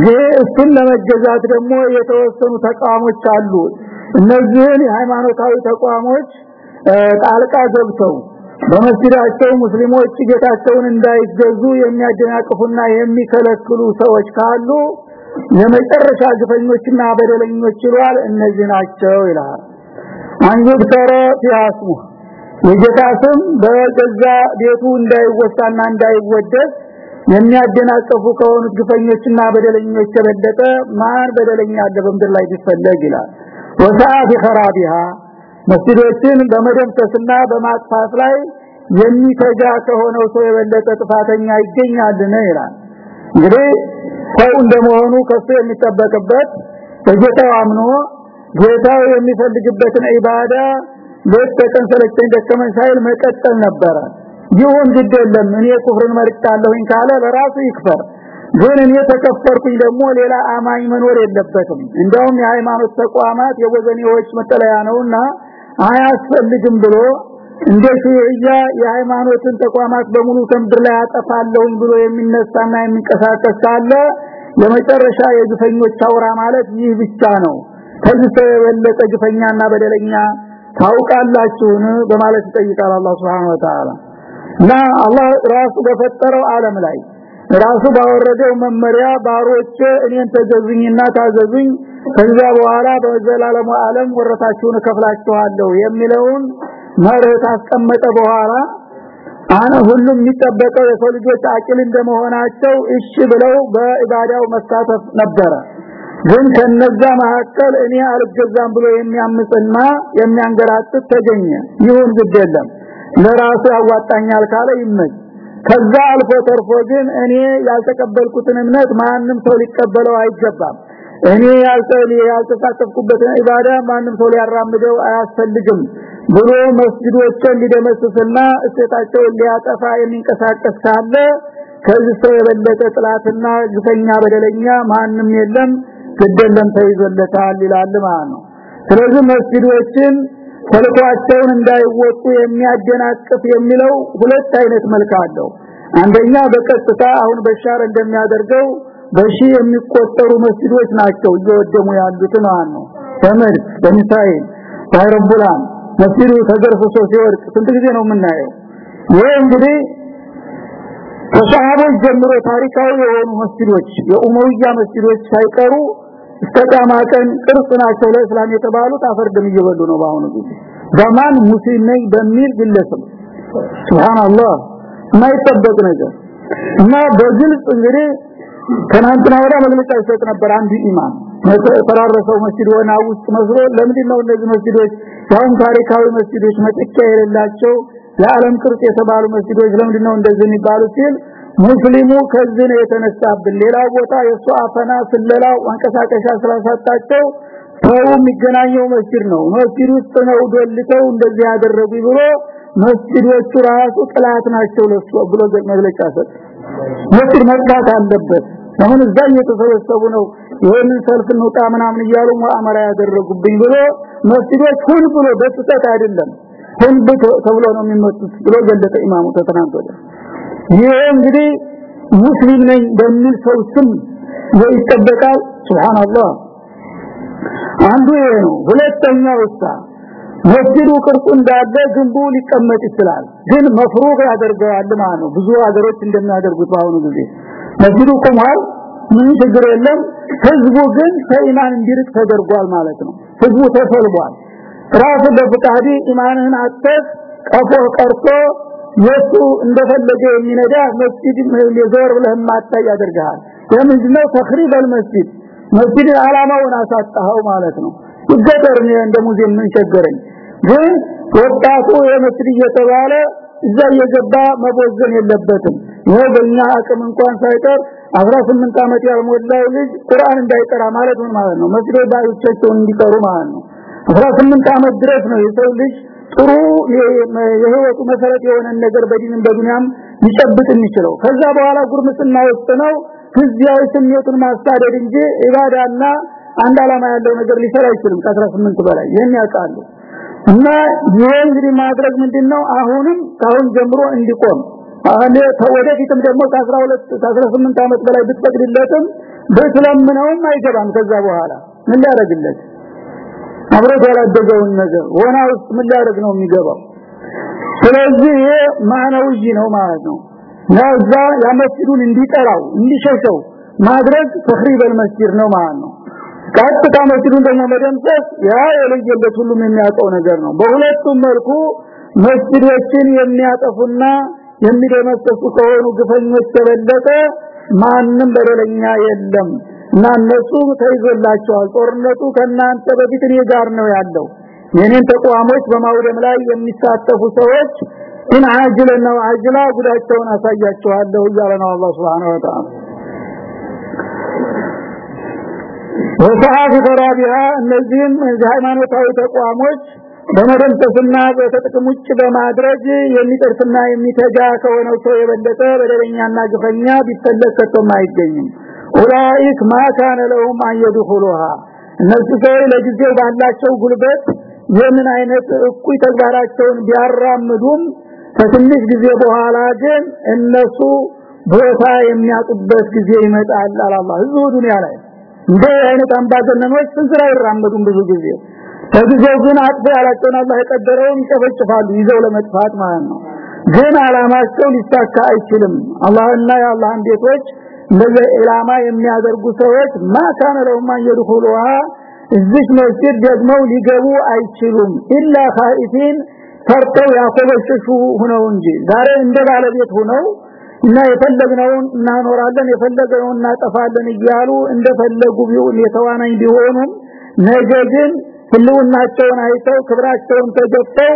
ይህ እሱን ለመገዛት ደግሞ የተወሰኑ ተቋሞች አሉ። እነዚህን የሃይማኖታዊ ተቋሞች ጣልቃ ገብተው በመስጊዳቸው ሙስሊሞች ጌታቸውን እንዳይገዙ የሚያደናቅፉና የሚከለክሉ ሰዎች ካሉ የመጨረሻ ግፈኞችና በደለኞች ይሏል እነዚህ ናቸው ይላል አንዩብ ተረ ሲያስሙ የጌታ ስም በገዛ ቤቱ እንዳይወሳና እንዳይወደስ የሚያደናቀፉ ከሆኑት ግፈኞችና በደለኞች የበለጠ ማን በደለኛ አለ በምድር ላይ ቢፈለግ ይላል ወሰዓት خرابها መስጊዶችን በመደምሰስና በማጥፋት ላይ የሚተጋ ከሆነው ሰው የበለጠ ጥፋተኛ ይገኛልን? ይላል። እንግዲህ ሰው እንደመሆኑ ከሱ የሚጠበቅበት በጌታው አምኖ ጌታው የሚፈልግበትን ኢባዳ ሌት ተቀን ሰለቸኝ ደከመኝ ሳይል መቀጠል ነበረ። ይሁን ግድ የለም እኔ ኩፍርን መርጫለሁኝ ካለ ለራሱ ይክፈር። ግን እኔ ተከፈርኩኝ ደግሞ ሌላ አማኝ መኖር የለበትም። እንደውም የሃይማኖት ተቋማት የወዘኔዎች መጠለያ ነውና አያስፈልግም ብሎ እንደ ሹርያ የሃይማኖትን ተቋማት በሙሉ ከምድር ላይ አጠፋለሁኝ ብሎ የሚነሳና የሚንቀሳቀስ ካለ የመጨረሻ የግፈኞች አውራ ማለት ይህ ብቻ ነው። ከዚህ የበለጠ ግፈኛና በደለኛ ታውቃላችሁን? በማለት ይጠይቃል አላህ Subhanahu Wa Ta'ala እና አላህ ራሱ በፈጠረው ዓለም ላይ ራሱ ባወረደው መመሪያ ባሮች እኔን ተገዙኝና ታዘዙኝ ከዛ በኋላ በዘላለሙ ዓለም ወረታችሁን ከፍላችኋለሁ የሚለውን መርህ ካስቀመጠ በኋላ አነ ሁሉም የሚጠበቀው የሰው ልጆች አቂል እንደመሆናቸው እሺ ብለው በኢባዳው መሳተፍ ነበረ። ግን ከነዛ መካከል እኔ አልገዛም ብሎ የሚያምጽና የሚያንገራጥት ተገኘ። ይሁን ግድ የለም። ለራሱ ያዋጣኛል ካለ ይመች ከዛ አልፎ ተርፎ ግን እኔ ያልተቀበልኩትን እምነት ማንም ሰው ሊቀበለው አይገባም እኔ ያልተሳተፍኩበትን ኢባዳ ማንም ሰው ሊያራምደው አያስፈልግም ብሎ መስጊዶችን ሊደመስስና እሴታቸውን ሊያጠፋ የሚንቀሳቀስ ካለ ከዚህ ሰው የበለጠ ጥላትና ግፈኛ በደለኛ ማንም የለም ግደለም ተይዞለታል ይላል ማለት ነው። ስለዚህ መስጊዶችን ተልኳቸውን እንዳይወጡ የሚያደናቅፍ የሚለው ሁለት አይነት መልክ አለው። አንደኛ በቀጥታ አሁን በሻር እንደሚያደርገው በሺ የሚቆጠሩ መስጊዶች ናቸው እየወደሙ ያሉት ማለት ነው ተመድ በሚሳኤል ባይረቡላን መስጊዱ ተገርፍሶ ሲወድቅ ስንት ጊዜ ነው የምናየው? ይሄ እንግዲህ ከሰሃቦች ጀምሮ ታሪካዊ የሆኑ መስጊዶች የኡመውያ መስጊዶች ሳይቀሩ እስከ ቀን ቅርጽ ናቸው ለእስላም የተባሉት አፈርድም እየበሉ ነው በአሁኑ ጊዜ። በማን ሙስሊም ነኝ በሚል ግለሰብ። ሱብሃንአላህ። የማይጠበቅ ነገር። እና በግልጽ እንግዲህ ከናንትና ወዳ መግለጫ ይሰጥ ነበር አንድ ኢማም ተራረሰው መስጊድ ሆና ውስጥ መስሎ ለምንድን ነው እነዚህ መስጊዶች ያውም ታሪካዊ መስጊዶች መጥቂያ የሌላቸው የዓለም ቅርጽ የተባሉ መስጊዶች ለምንድን ነው እንደዚህ የሚባሉ ሲል ሙስሊሙ ከዚህ ነው የተነሳብን። ሌላ ቦታ የሱ አፈና ስለላው አንቀሳቀሻ ስላሳጣቸው ሰው የሚገናኘው መስጊድ ነው። መስጊድ ውስጥ ነው ዶልተው እንደዚህ ያደረጉ ብሎ መስጊዶቹ ራሱ ጥላት ናቸው ለሱ ብሎ መግለጫ ሰጥ መስጊድ መጥፋት አለበት። አሁን እዛ እየተሰበሰቡ ነው። ይሄንን ሰልፍ እንውጣ ምናምን እያሉ ሙአመራ ያደረጉብኝ ብሎ መስጊዶች ሁሉ ብሎ በስተት አይደለም። ሁን ተብሎ ነው የሚመጡት ብሎ ገለጠ ኢማሙ ተተናንቶ ይሄ እንግዲህ ሙስሊም ነኝ በሚል ሰው ስም ይጠበቃል። ሱብሃንአላህ። አንዱ ይሄ ነው። ሁለተኛው እሳ መስጂዱ ቅርጹ እንዳለ ግንቡ ሊቀመጥ ይችላል። ግን መፍሩቅ ያደርገዋል ማለት ነው። ብዙ ሀገሮች እንደሚያደርጉት በአሁኑ ጊዜ። መስጂዱ ቆሟል ምን ችግር የለም። ህዝቡ ግን ከኢማን እንዲርቅ ተደርጓል ማለት ነው። ህዝቡ ተሰልቧል። ራሱ በፍቃዲ ኢማንህን አጥተህ ቀፎ ቀርቶ የሱ እንደፈለገ የሚነዳ መስጂድ የዞር ብለህ ማታይ ያደርጋል የምንድነው? ተክሪበል መስጂድ መስጂድ አላማውን አሳጣኸው ማለት ነው። ይገደር እንደ ሙዚየም ምን ቸገረኝ? ግን ወጣቱ የመስጊድ እየተባለ እዛ እየገባ መቦዘን የለበትም። ይሄ በእኛ አቅም እንኳን ሳይቀር 18 አመት ያልሞላው ልጅ ቁርአን እንዳይቀራ ማለት ምን ማለት ነው? መስጊድ ባዮቻቸው እንዲቀሩ ማለት ነው። 18 አመት ድረስ ነው የሰው ልጅ ጥሩ የህይወቱ መሰረት የሆነ ነገር በዲንም በዱንያም ሊጨብጥ የሚችለው። ከዛ በኋላ ጉርምስና ውስጥ ነው ግዚያዊ ስሜቱን ማስታደድ እንጂ ኢባዳና አንድ አላማ ያለው ነገር ሊሰራ አይችልም ከ18 በላይ። ይሄን ያውቃሉ እና ይሄ ማድረግ ምንድነው? አሁንም ካሁን ጀምሮ እንዲቆም። አለ ተወደፊትም ደግሞ 12 18 አመት በላይ ብትፈቅድለትም ብትለምነውም አይገባም ከዛ በኋላ። ምን ሊያደርግለት? አብረት ያላደገውን ነገር ወና ውስጥ ምን ሊያደርግ ነው የሚገባው? ስለዚህ ማነውጂ ነው ማለት ነው። ነዛ ያመስዱን እንዲጠራው እንዲሸሸው ማድረግ ተኽሪበል መስጂድ ነው ማለት ነው። ቀጥታ መስጊዱን ደግሞ መደምሰስ ያ የለየለት ሁሉም የሚያውቀው ነገር ነው። በሁለቱም መልኩ መስጊዶችን የሚያጠፉና የሚደመሰሱ ከሆኑ ግፈኞች የበለጠ ማንም በደለኛ የለም እና እነሱ ተይዞላቸዋል። ጦርነቱ ከናንተ በፊት እኔ ጋር ነው ያለው። የኔን ተቋሞች በማውደም ላይ የሚሳተፉ ሰዎች ኢን አጅለና አጅላ ጉዳቸውን አሳያቸዋለሁ እያለ ነው አላህ Subhanahu Wa Ta'ala ወሰዓት ተራቢያ እነዚህም ሃይማኖታዊ ተቋሞች በመደምሰስና በተጥቅም ውጭ በማድረግ የሚጠርስና የሚተጋ ከሆነው ሰው የበለጠ በደለኛና ግፈኛ ቢፈለግ ከቶም አይገኝም። ኡላኢክ ማ ካነ ለሁም አየድኹሉሃ እነሱ ሰዎች ለጊዜው ባላቸው ጉልበት የምን አይነት እኩይ ተግባራቸውን ቢያራምዱም ከትንሽ ጊዜ በኋላ ግን እነሱ ቦታ የሚያጡበት ጊዜ ይመጣል አላህ። እዚሁ ዱንያ ላይ እንደ አይነት አምባገነኖች ስንዝራ ይራመዱም ብዙ ጊዜ። ከጊዜው ግን አጥፎ ያላቸውን አላህ የቀደረውን ይጨፈጭፋሉ ይዘው ለመጥፋት ማለት ነው። ግን አላማቸው ሊሳካ አይችልም። አላህና የአላህን ቤቶች እንደዚህ ኢላማ የሚያደርጉ ሰዎች ማካነ ለሁም አንየድኹሉሃ እዚህ መስጊድ ደግሞ ሊገቡ አይችሉም። ኢላ ኻኢፊን ፈርተው ያኮበሸሹ ሆነው እንጂ። ዛሬ እንደ ባለቤት ሆነው እና የፈለግነውን እናኖራለን የፈለግነውን እናጠፋለን እያሉ እንደፈለጉ ቢሆን የተዋናኝ ቢሆኑም ነገ ግን ህልውናቸውን አይተው ክብራቸውን ተገፈው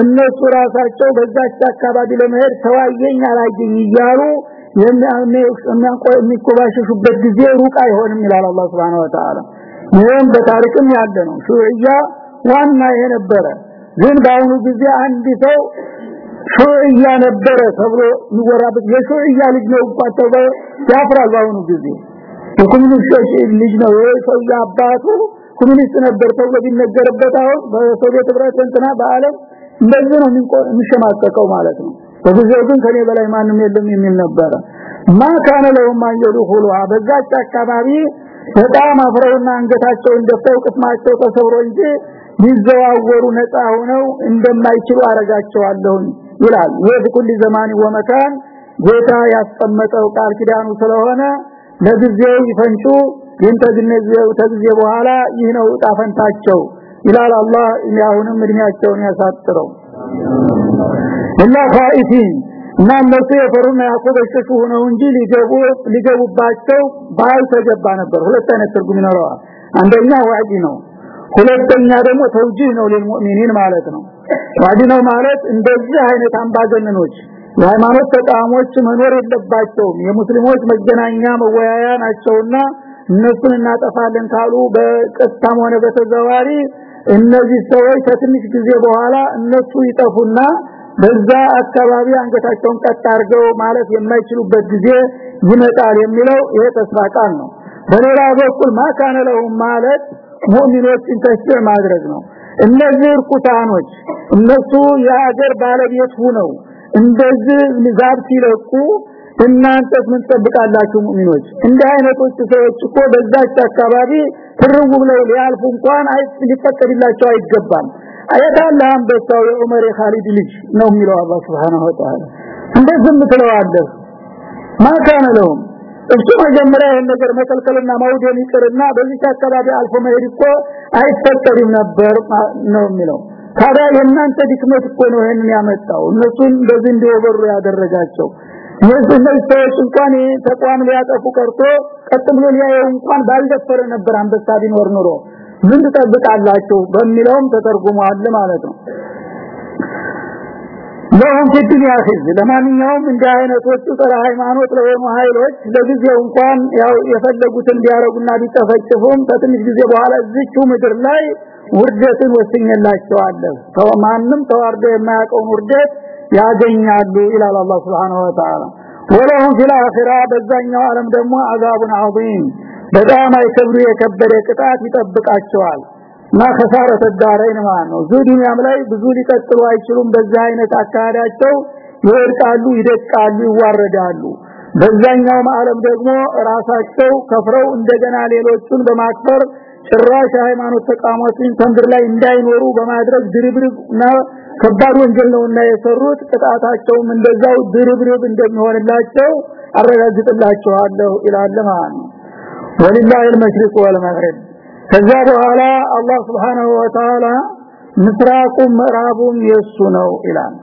እነሱ ራሳቸው በዛች አካባቢ ለመሄድ ተዋየኝ አላየኝ እያሉ የሚቆባሸሹበት ጊዜ ሩቅ አይሆንም ይላል አላህ Subhanahu Wa Ta'ala ይህም በታሪክም ያለ ነው። ሹዕያ ዋና ይሄ ነበረ። ግን በአሁኑ ጊዜ አንድ ሰው ሹዕያ ነበረ ተብሎ የሚወራበት የሹዕያ ልጅ ነው እንኳን ተብሎ ያፍራል በአሁኑ ጊዜ። የኮሚኒስቶች ልጅ ነው ሰው አባቱ ኮሚኒስት ነበር ተብሎ ቢነገርበት አሁን በሶቪየት ህብረት እንትና በአለም እንደዚህ ነው የሚሸማቀቀው ማለት ነው። በጊዜው ግን ከኔ በላይ ማንም የለም የሚል ነበረ። ማ ካነ ለሁም አንየዱኹሉ በዛች አካባቢ በጣም አፍረውና አንገታቸውን ደፍተው ቅስማቸው ተሰብሮ እንጂ ሊዘዋወሩ ነፃ ሆነው እንደማይችሉ አረጋቸዋለሁ ይላል። ሁሉ ዘማን ወመካን ጌታ ያስቀመጠው ቃል ኪዳኑ ስለሆነ ለጊዜው ይፈንጩ ግን ተጊዜ በኋላ ይህ ነው ጣፈንታቸው ይላል አላህ። ያሁንም እድሜያቸውን ያሳጥረው። እና ፋኢቲን እና እነሱ የፈሩና ያኮበሸሹ ሆነው እንጂ ሊገቡ ሊገቡባቸው ባልተገባ ነበር። ሁለት አይነት ትርጉም ይኖረዋል። አንደኛ ዋዲ ነው ሁለተኛ ደግሞ ተውጂህ ነው ለሙእሚኒን ማለት ነው። ዋዲ ማለት እንደዚህ አይነት አምባገነኖች የሃይማኖት ተቃዋሞች መኖር የለባቸውም የሙስሊሞች መገናኛ መወያያ ናቸውና እነሱን እናጠፋለን ካሉ በቀጥታም ሆነ በተዘዋሪ እነዚህ ሰዎች ከትንሽ ጊዜ በኋላ እነሱ ይጠፉና በዛ አካባቢ አንገታቸውን ቀጥ አድርገው ማለት የማይችሉበት ጊዜ ይመጣል የሚለው ይሄ ተስፋ ቃል ነው። በሌላ በኩል ማካነ ለሁም ማለት ሙእሚኖችን ተሽቢህ ማድረግ ነው። እነዚህ ርኩታኖች እነሱ የሀገር ባለቤት ሆነው እንደዚህ ዛብ ሲለቁ እናንተስ ምን ትጠብቃላችሁ ሙእሚኖች? እንደ አይነቶች ሰዎች እኮ በዛች አካባቢ ትርው ብለው ሊያልፉ እንኳን ሊፈቀድላቸው አይገባም። አያታለ አንበሳው የዑመር የኻሊድ ልጅ ነው የሚለው አላህ Subhanahu Wa Ta'ala እንደዚህ ትለዋለህ? ማካነ ለሁም እሱ መጀመሪያ ይሄን ነገር መከልከልና ማውደም ይቅርና በዚህ አካባቢ አልፎ መሄድ እኮ አይፈቀድም ነበር ነው የሚለው። ታዲያ የእናንተ ድክመት እኮ ነው ይሄንን ያመጣው። እነሱን እንደዚህ እንዲወበሩ ያደረጋቸው። እነዚህ ሰዎች እንኳን ተቋም ሊያጠፉ ቀርቶ ቀጥ ብሎ ሊያየው እንኳን ባልደፈረ ነበር አንበሳ ቢኖር ኑሮ ምን ትጠብቃላችሁ በሚለውም ተተርጉሟል ማለት ነው ለሁም ፊዱንያ ኺዝ ለማንኛውም እንደ አይነቶቹ ጸረ ሃይማኖት ለሆኑ ኃይሎች ለጊዜው እንኳን ያው የፈለጉትን ቢያረጉና ቢጨፈጭፉም ከትንሽ ጊዜ በኋላ እዚቹ ምድር ላይ ውርደትን ወስኝላቸዋለሁ ማንም ተዋርዶ የማያውቀውን ውርደት ያገኛሉ ይላል አላህ Subhanahu Wa Ta'ala ወለሁም ፊል አኺራ በዛኛው ዓለም ደግሞ አዛቡን አዚም በጣም አይከብሩ የከበረ ቅጣት ይጠብቃቸዋል እና ከሳረተ ማለት ነው። ዱንያም ላይ ብዙ ሊቀጥሉ አይችሉም። በዛ አይነት አካሄዳቸው ይወድቃሉ ይደቃሉ ይዋረዳሉ። በዛኛው ዓለም ደግሞ ራሳቸው ከፍረው እንደገና ሌሎችን በማክበር ጭራሽ ሃይማኖት ተቃዋሚዎችን ተንድር ላይ እንዳይኖሩ በማድረግ ድርብርብ ከባድ ወንጀል ነውና የሰሩት። ቅጣታቸውም እንደዛው ድርብርብ እንደሚሆንላቸው አረጋግጥላችኋለሁ ይላል ማለት ነው። ወል መግሪብ ከዛ በኋላ አላህ Subhanahu Wa Ta'ala ምስራቁም ምዕራቡም የሱ ነው ይላል።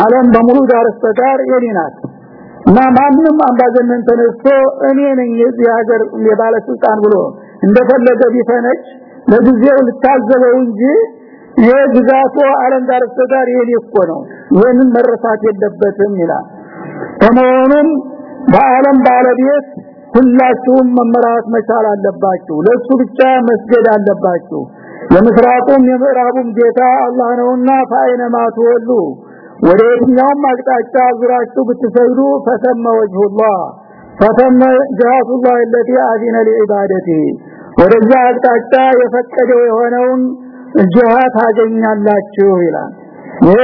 ዓለም በሙሉ ዳር እስከዳር የኔ ናት። እና ማንም አምባገነን ተነስቶ እኔ ነኝ የዚህ ሀገር የባለስልጣን ብሎ እንደፈለገ ቢፈነጭ ለጊዜው ልታዘበው እንጂ ይሄ ግዛቱ ዓለም ዳር እስከዳር የኔ እኮ ነው ይህንን መረሳት የለበትም ይላል። ከመሆኑም በዓለም ባለቤት ሁላችሁም መመራት መቻል አለባችሁ ለሱ ብቻ መስገድ አለባችሁ የምስራቁም የምዕራቡም ጌታ አላህ ነውና ፈአይነማ ትወሉ ወደ የትኛውም አቅጣጫ ዙራችሁ ብትሰግዱ ፈተመ ወጅሁላህ ፈተመ ጀሃቱላህ التي አዚነ لعبادته ወደዛ አቅጣጫ የፈቀደው የሆነውን ጅሃት ታገኛላችሁ ይላል ይሄ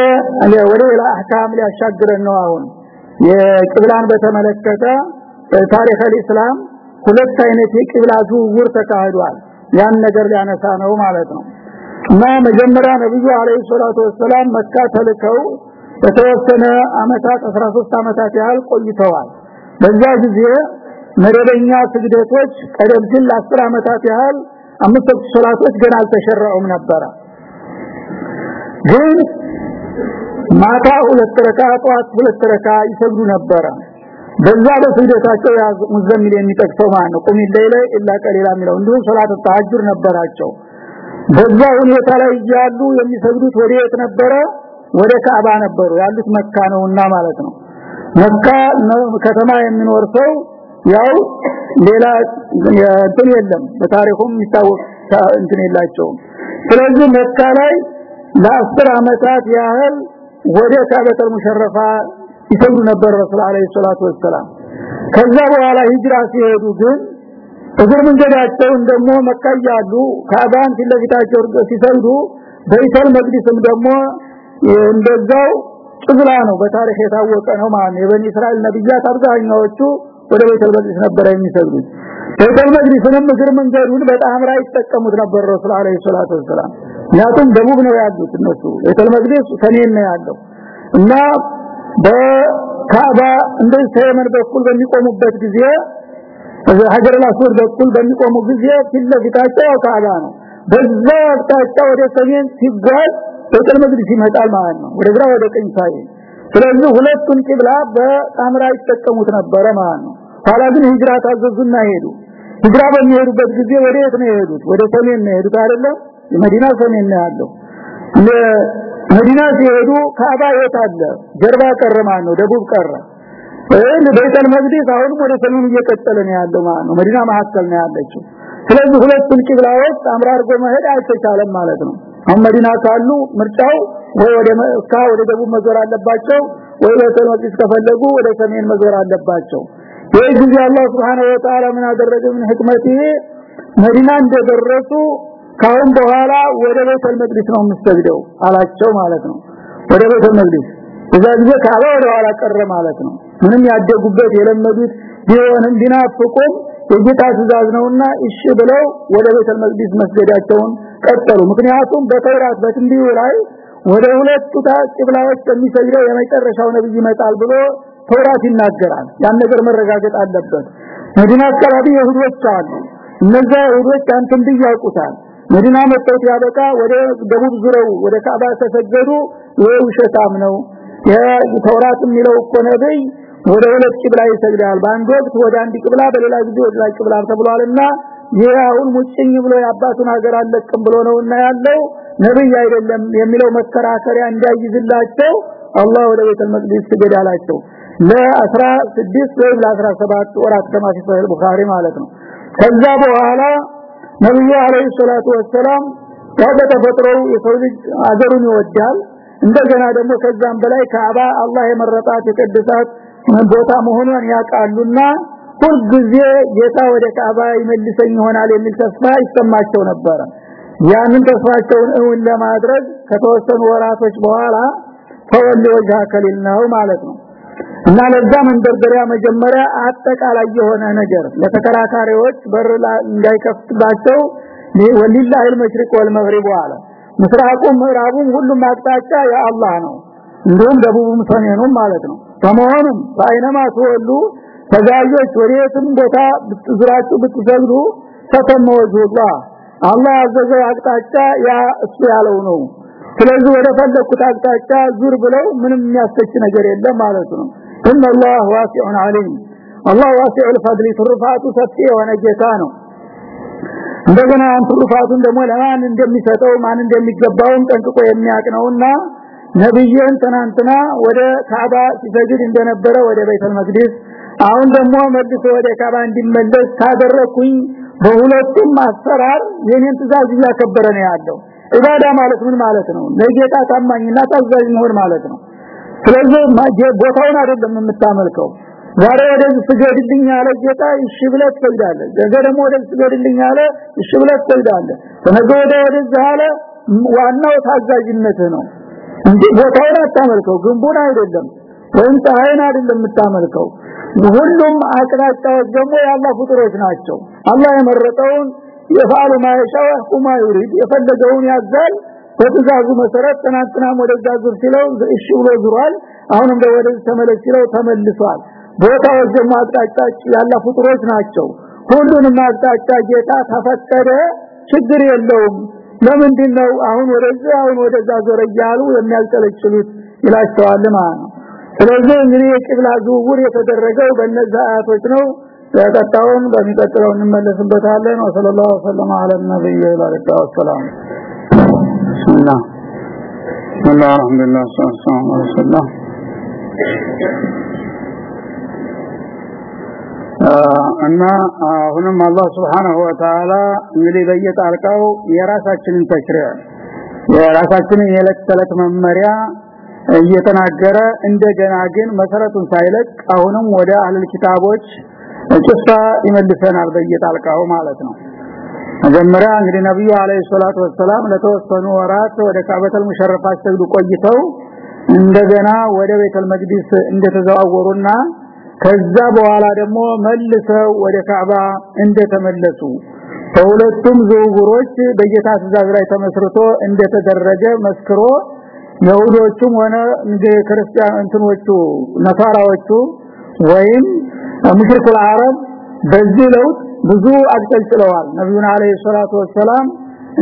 ወደ ሌላ አህካም ሊያሻግረን ነው አሁን የቅብላን በተመለከተ ታሪክ አልእስላም ሁለት አይነት የቅብላ ዝውውር ተካሂዷል። ያን ነገር ሊያነሳ ነው ማለት ነው። እና መጀመሪያ ነብዩ አለይሂ ሰላቱ ወሰላም መካ ተልከው በተወሰነ አመታት 13 አመታት ያህል ቆይተዋል። በዛ ጊዜ መደበኛ ስግደቶች ቀደም ሲል ለ10 አመታት ያህል አምስት ሶላቶች ገና አልተሸረዑም ነበረ። ግን ማታ ሁለት ረካ ጧት ሁለት ረካ ይሰግዱ ነበረ በዛ በስግደታቸው ያ ሙዘሚል የሚጠቅሰው ማን ነው? ቁም ለይለ ኢላ ቀሊላ የሚለው እንዲሁም ሶላት ተሐጁር ነበራቸው። በዛ ሁኔታ ላይ ያሉ የሚሰግዱት ወደ የት ነበረ? ወደ ካዕባ ነበሩ። ያሉት መካ ነውና ማለት ነው። መካ ከተማ የሚኖር ሰው ያው ሌላ እንትን የለም። በታሪኩም የሚታወቅ እንትን የላቸውም። ስለዚህ መካ ላይ ለአስር አመታት ያህል ወደ ካበተል ሙሸረፋ ይሰግዱ ነበር ረሱል አለይሂ ሰላቱ ወሰላም። ከዛ በኋላ ሂጅራ ሲሄዱ ግን እግር መንገዳቸውን ደግሞ መካ ያሉ ካባን ፊትለፊታቸው ሲሰግዱ በይተል መቅዲስም ደግሞ እንደዛው ጭብላ ነው በታሪክ የታወቀ ነው ማለት የበኒ እስራኤል ነብያት አብዛኛዎቹ ወደ ቤተል መቅዲስ ነበር የሚሰግዱት። ቤተል መቅዲስንም እግር መንገዱን በጣም ራይ ይጠቀሙት ነበር ረሱል አለይሂ ሰላቱ ወሰላም። ምክንያቱም ደቡብ ነው ያሉት እነሱ። ቤተል መቅዲስ ሰሜን ነው ያለው። እና በካባ እንደዚህ ከየመን በኩል በሚቆሙበት ጊዜ ሀገር አስወድ በኩል በሚቆሙ ጊዜ ፊት ለፊታቸው ካባ ነው። በዛ አቅጣጫ ወደ ሰሜን ሲጓዝ ቤተል መቅዲስ ይመጣል ማለት ነው። ወደ ግራ ወደ ቀኝ ሳይ። ስለዚህ ሁለቱን ቂብላ በጣምራ ይጠቀሙት ነበረ ማለት ነው። ኋላ ግን ሂጅራ ታዘዙና ሄዱ። ሂጅራ በሚሄዱበት ጊዜ ወደ የት ነው የሄዱት? ወደ ሰሜን ነው የሄዱት አይደለም? የመዲና ሰሜን ነው ያለው መዲና ሲሄዱ ካባ የት አለ። ጀርባ ቀረ ማለት ነው። ደቡብ ቀረ። እህ ቤተል መቅዲስ አሁን ወደ ሰሜን እየቀጠለ ነው ያለው ማለት ነው። መዲና መካከል ነው ያለችው። ስለዚህ ሁለቱን ቂብላዎች አምራ አድርጎ መሄድ አይተቻለም ማለት ነው። አሁን መዲና ካሉ ምርጫው ወይ ወደ መካ ወደ ደቡብ መዞር አለባቸው ወይ ቤተል መቅዲስ ከፈለጉ ወደ ሰሜን መዞር አለባቸው። ይህ ጊዜ አላህ Subhanahu Wa Ta'ala ምን አደረገ? ምን ህክመት መዲና እንደደረሱ ካሁን በኋላ ወደ ቤተል መቅዲስ ነው የምትሰግደው አላቸው ማለት ነው። ወደ ቤተል መቅዲስ እዛ ጊዜ ካባ ኋላ ቀረ ማለት ነው። ምንም ያደጉበት የለመዱት ቢሆንም ቢናፍቁም የጌታ ትእዛዝ ነውና እሺ ብለው ወደ ቤተል መቅዲስ መስገዳቸውን ቀጠሉ። ምክንያቱም በተውራት በትንቢዩ ላይ ወደ ሁለቱ ቂብላዎች የሚሰግደው የመጨረሻው ነብይ ይመጣል ብሎ ተውራት ይናገራል። ያን ነገር መረጋገጥ አለበት። መዲና አካባቢ ይሁዶች አሉ። እነዛ ይሁዶች አንተም ያውቁታል መዲና መጥተው ያበቃ ወደ ደቡብ ዙረው ወደ ካዕባ ተሰገዱ። ይሄ ነው። የተውራት የሚለው እኮ ነብይ ወደ ሁለት ቂብላ ይሰግዳል። በአንድ ወቅት ወደ አንድ ቂብላ በሌላ ጊዜ ወደ ላይ ቂብላ ተብሏልና ይሄ አሁን ሙጭኝ ብሎ የአባቱን ሀገር አለቅም ብሎ ነውና ያለው። ነብይ አይደለም የሚለው መከራከሪያ እንዲያይዝላቸው አላህ ወደ ቤተል መቅዲስ ትገዳላቸው ለ16 ወይም ለ17 ወራት ከማፊ ቡኻሪ ማለት ነው። ከዛ በኋላ ነብዩ አለይሂ ሰላቱ ወሰላም ተፈጥሮው የሰው ልጅ አገሩን ይወዳል። እንደገና ደግሞ ከዛም በላይ ካባ አላህ የመረጣት የቀደሳት ቦታ መሆኗን ያውቃሉና ሁልጊዜ ጌታ ወደ ካባ ይመልሰኝ ይሆናል የሚል ተስፋ ይሰማቸው ነበር። ያንን ተስፋቸውን እውን ለማድረግ ከተወሰኑ ወራቶች በኋላ ተወልደ ሊልናው ማለት ነው እና ለዛ መንደርደሪያ መጀመሪያ አጠቃላይ የሆነ ነገር ለተከራካሪዎች በር እንዳይከፍትባቸው ወሊላሂ المشرق والمغرب አለ ምስራቁም ምዕራቡም ሁሉም አቅጣጫ የአላህ ነው እንዲሁም ደቡቡም ሰሜኑም ማለት ነው በመሆኑም በአይነማ ተወሉ ተጋዮች ወዴትም ቦታ ብትዝራችሁ ብትሰግዱ ተተመወጁላህ አላህ ያዘዘው አቅጣጫ ያ እሱ ያለው ነው ስለዚህ ወደ ፈለኩት አቅጣጫ ዙር ብለው ምንም የሚያስተች ነገር የለም ማለት ነው ان الله واسع عليم الله واسع الفضل ትሩፋቱ ሰፊ የሆነ ጌታ ነው እንደገና ትሩፋቱን ደግሞ ለማን እንደሚሰጠው ማን እንደሚገባውን ጠንቅቆ የሚያውቅ ነውና ነብይን ትናንትና ወደ ካባ ሲሰግድ እንደነበረ ወደ ቤተል መቅደስ አሁን ደግሞ መልሶ ወደ ካባ እንዲመለስ ካደረኩኝ በሁለቱም አሰራር የኔን ትእዛዝ እያከበረ ነው ያለው ኢባዳ ማለት ምን ማለት ነው ለጌታ ታማኝና ታዛዥ መሆን ማለት ነው ስለዚህ ቦታውን አይደለም የምታመልከው። ዛሬ ወደዚህ ስገድልኝ ያለ ጌታ እሺ ብለህ ትሰግዳለህ ነገ ደግሞ ወደዚህ ስገድልኝ ያለ እሺ ብለህ ትሰግዳለህ ነገ ወደ አለ ዋናው ታዛዥነት ነው እንጂ ቦታውን አታመልከው። ግንቡን አይደለም ወይም ፀሐይን አይደለም የምታመልከው። ሁሉም አቅጣጫዎች ደግሞ የአላህ ፍጡሮች ናቸው። አላህ የመረጠውን የፋሉ ማይሻው ሁማ ይሪድ የፈለገውን ያዛል በትእዛዙ መሰረት ትናንትናም ወደዛ ዙር ሲለው እሺ ብሎ ዙሯል። አሁንም ወደዚህ ተመለስ ሲለው ተመልሷል። ቦታዎች ደግሞ አቅጣጫች ያለ ፍጡሮች ናቸው። ሁሉንም አቅጣጫ ጌታ ተፈቀደ። ችግር የለውም። ለምንድን ነው አሁን ወደዚህ አሁን ወደዛ ዞረ እያሉ የሚያልጨለጭሉት ይላቸዋል ማለት ነው። ስለዚህ እንግዲህ የቂብላ ዝውውር የተደረገው በእነዚህ አያቶች ነው። ተቀጣውን በሚቀጥለው እንመለስበታለን። ወሰለላሁ ወሰለም ነብዩ ወለላሁ ወሰለም ብስሚላህ ብስሚላህ አልহামዱሊላህ ሰለላሁ ዐለይሂ ወሰለም እና አሁንም አላህ Subhanahu Wa Ta'ala እንግዲህ በየጣልቃው የራሳችንን ተሽሪዕ የራሳችንን የዕለት መመሪያ እየተናገረ እንደገና ግን መሰረቱን ሳይለቅ አሁንም ወደ አህለል ኪታቦች ጭሳ ይመልሰናል በየጣልቃው ማለት ነው መጀመሪያ እንግዲህ ነብዩ አለይሂ ሰላቱ ወሰላም ለተወሰኑ ወራት ወደ ካበተል ሙሸረፋ ሰግዱ ቆይተው እንደገና ወደ ቤተል መቅዲስ እንደተዘዋወሩና ከዛ በኋላ ደግሞ መልሰው ወደ ካዕባ እንደተመለሱ በሁለቱም ዝውውሮች በጌታ ትእዛዝ ላይ ተመስርቶ እንደተደረገ መስክሮ የሁዶቹም ሆነ ክርስቲያን እንትኖቹ ነሳራዎቹ ወይም ሙሽሪኩል አረብ በዚህ ለውጥ ብዙ አቅጠልጥለዋል ነብዩና አለይሂ ሰላቱ ወሰላም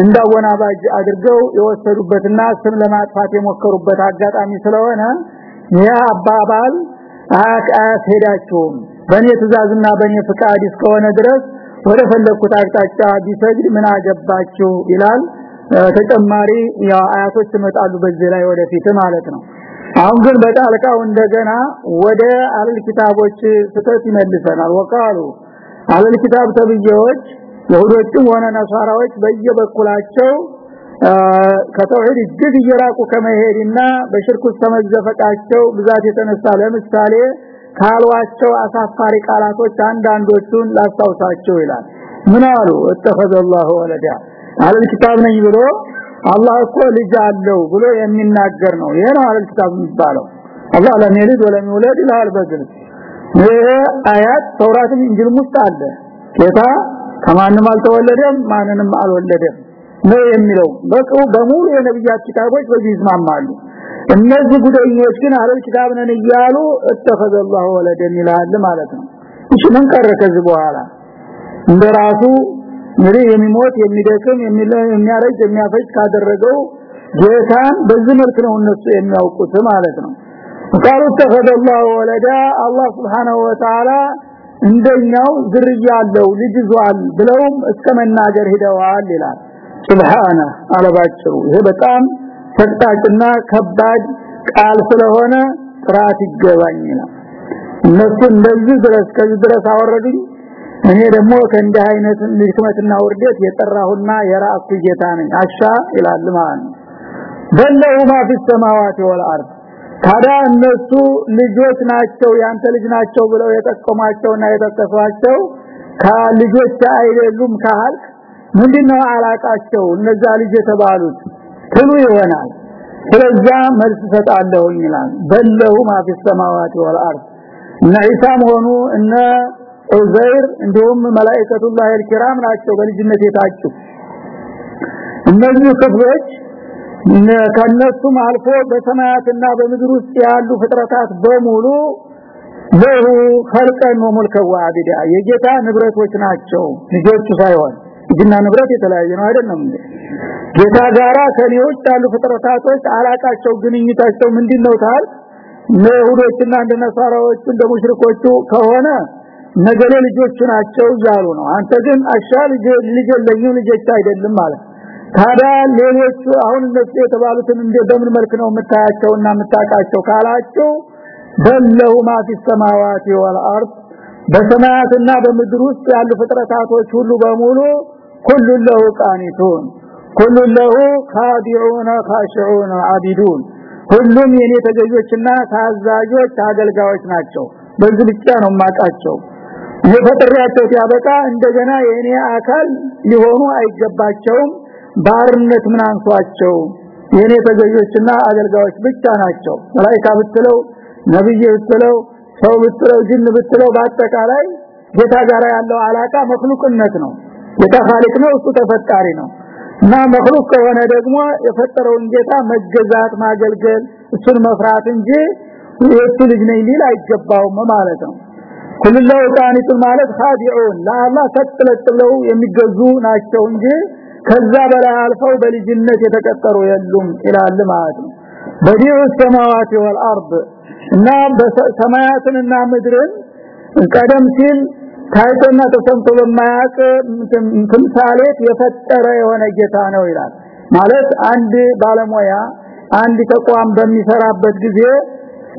እንዳወናባጅ አድርገው የወሰዱበትና ስም ለማጥፋት የሞከሩበት አጋጣሚ ስለሆነ ያ አባባል አያስሄዳችሁም። በእኔ ትእዛዝና በእኔ ፍቃድ እስከሆነ ድረስ ወደ ፈለኩት አቅጣጫ ቢሰግድ ምን አገባችሁ? ይላል። ተጨማሪ አያቶች ይመጣሉ በዚህ ላይ ወደፊት ማለት ነው። አሁን ግን በጣልቃው እንደገና ወደ አለል ኪታቦች ስተት ይመልሰናል። ወቃሉ አለል ኪታብ ተብዬዎች ይሁዶችም ሆነ ነሳራዎች በየበኩላቸው ከተውሂድ እጅግ እየራቁ ከመሄድና በሽርክ ተመዘፈቃቸው ብዛት የተነሳ ለምሳሌ ካልዋቸው አሳፋሪ ቃላቶች አንዳንዶቹን ላስታውሳቸው ይላል። ምን አሉ? እተኸዘላሁ ወለዳ አለል ኪታብ ነኝ ብሎ አላህ እኮ ልጅ አለው ብሎ የሚናገር ነው። ይሄ ነው አለል ኪታብ የሚባለው። አላህ ለሚልድ ወለሚወለድ ይላል በግልጽ ይሄ አያት ተውራትም እንጅልም ውስጥ አለ። ጌታ ከማንም አልተወለደም ማንንም አልወለደም ነው የሚለው። በቁ በሙሉ የነብያት ኪታቦች በዚህ ይስማማሉ። እነዚህ ጉደኞች ግን አለል ኪታብ ነን እያሉ እተፈዘላሁ ወለደን ይላል ማለት ነው። እሺ ምን ቀረ ከዚህ በኋላ? እንደራሱ እንግዲህ የሚሞት የሚደክም የሚያረጅ የሚያፈጅ ካደረገው ጌታን በዚህ መልክ ነው እነሱ የሚያውቁት ማለት ነው ቃሉ ተፈደላሁ ወለዳ አላህ Subhanahu Wa Ta'ala እንደኛው ዝርያ አለው ልጅ ዟል ብለውም እስከ መናገር ሄደዋል ይላል ሱብሃነ አለባቸው ይሄ በጣም ተጣጭና ከባድ ቃል ስለሆነ ጥራት ይገባኝና እነሱ እንደዚህ ድረስ ከዚህ ድረስ አወረዱኝ እኔ ደግሞ ከእንዲህ አይነት ህክመትና ውርደት የጠራሁና የራሱ ጌታ ነኝ አሻ ይላል ማለት ነው በለው ማ في السماوات والارض ታዲያ እነሱ ልጆች ናቸው ያንተ ልጅ ናቸው ብለው የጠቀሟቸውና የጠቀሷቸው ከልጆች አይደሉም ካልክ ምንድነው አላቃቸው እነዛ ልጅ የተባሉት ትሉ ይሆናል ስለዛ መልስ ሰጣለሁ ይላል በለው ማ في السماوات والارض እነ ኢሳም ሆኑ እነ ዑዘይር እንዲሁም መላእክቱላህ الكرام ናቸው በልጅነት የታጩ እነዚህ ክፍሎች ከነሱም አልፎ በሰማያትና በምድር ውስጥ ያሉ ፍጥረታት በሙሉ ለሁ ኸልቀን ወሙልከ ወአቢዳ። የጌታ ንብረቶች ናቸው። ልጆቹ ሳይሆን እጅና ንብረት የተለያየ ነው አይደለም ጌታ ጋራ ከኔዎች ያሉ ፍጥረታቶች አላቃቸው ግንኙታቸው ምንድነው ታል? ለይሁዶችና እንደነሳራዎቹ እንደ ከሆነ ነገሌ ልጆቹ ናቸው እያሉ ነው። አንተ ግን አሻ ልጅ ልጅ ለኝም ልጆች አይደለም ማለት ታዲያ ሌሎቹ አሁን እነሱ የተባሉትን እንደ በምን መልክ ነው የምታያቸውና የምታቃቸው ካላቸው በለው ማ في السماوات والارض በሰማያትና በምድር ውስጥ ያሉ ፍጥረታቶች ሁሉ በሙሉ ኩሉ ለሁ ቃኒቱን ኩሉ ለሁ ካዲዑነ ካሽዑነ አቢዱን ሁሉም የኔ ተገዦችና ታዛዦች አገልጋዮች ናቸው በዚህ ብቻ ነው ማቃቸው የፈጠሪያቸው ሲያበቃ እንደገና የኔ አካል ሊሆኑ አይገባቸውም ባርነት ምን አንሷቸው? የኔ ተገዦችና አገልጋዮች ብቻ ናቸው። መላእክታ ብትለው ነብይ ብትለው ሰው ብትለው ጅን ብትለው በአጠቃላይ ጌታ ጋር ያለው አላቃ መخلوቅነት ነው። ጌታ ኻሊቅ ነው እሱ ተፈጣሪ ነው። እና መخلوቅ ከሆነ ደግሞ የፈጠረውን ጌታ መገዛት ማገልገል እሱን መፍራት እንጂ የእሱ ልጅ ነኝ ሊል አይገባውም ማለት ነው። ኩልላው ቃኒቱን ማለት ኻዲዑን ለአላህ ሰጥለት ብለው የሚገዙ ናቸው እንጂ ከዛ በላይ አልፈው በልጅነት የተቀጠሩ የሉም ይላል ማለት ነው። በዲው ሰማዋት ወልአርድ እና በሰማያትንና ምድርን ቀደም ሲል ታይቶና ተሰምቶ በማያቅ ትምሳሌት የፈጠረ የሆነ ጌታ ነው ይላል። ማለት አንድ ባለሙያ አንድ ተቋም በሚሰራበት ጊዜ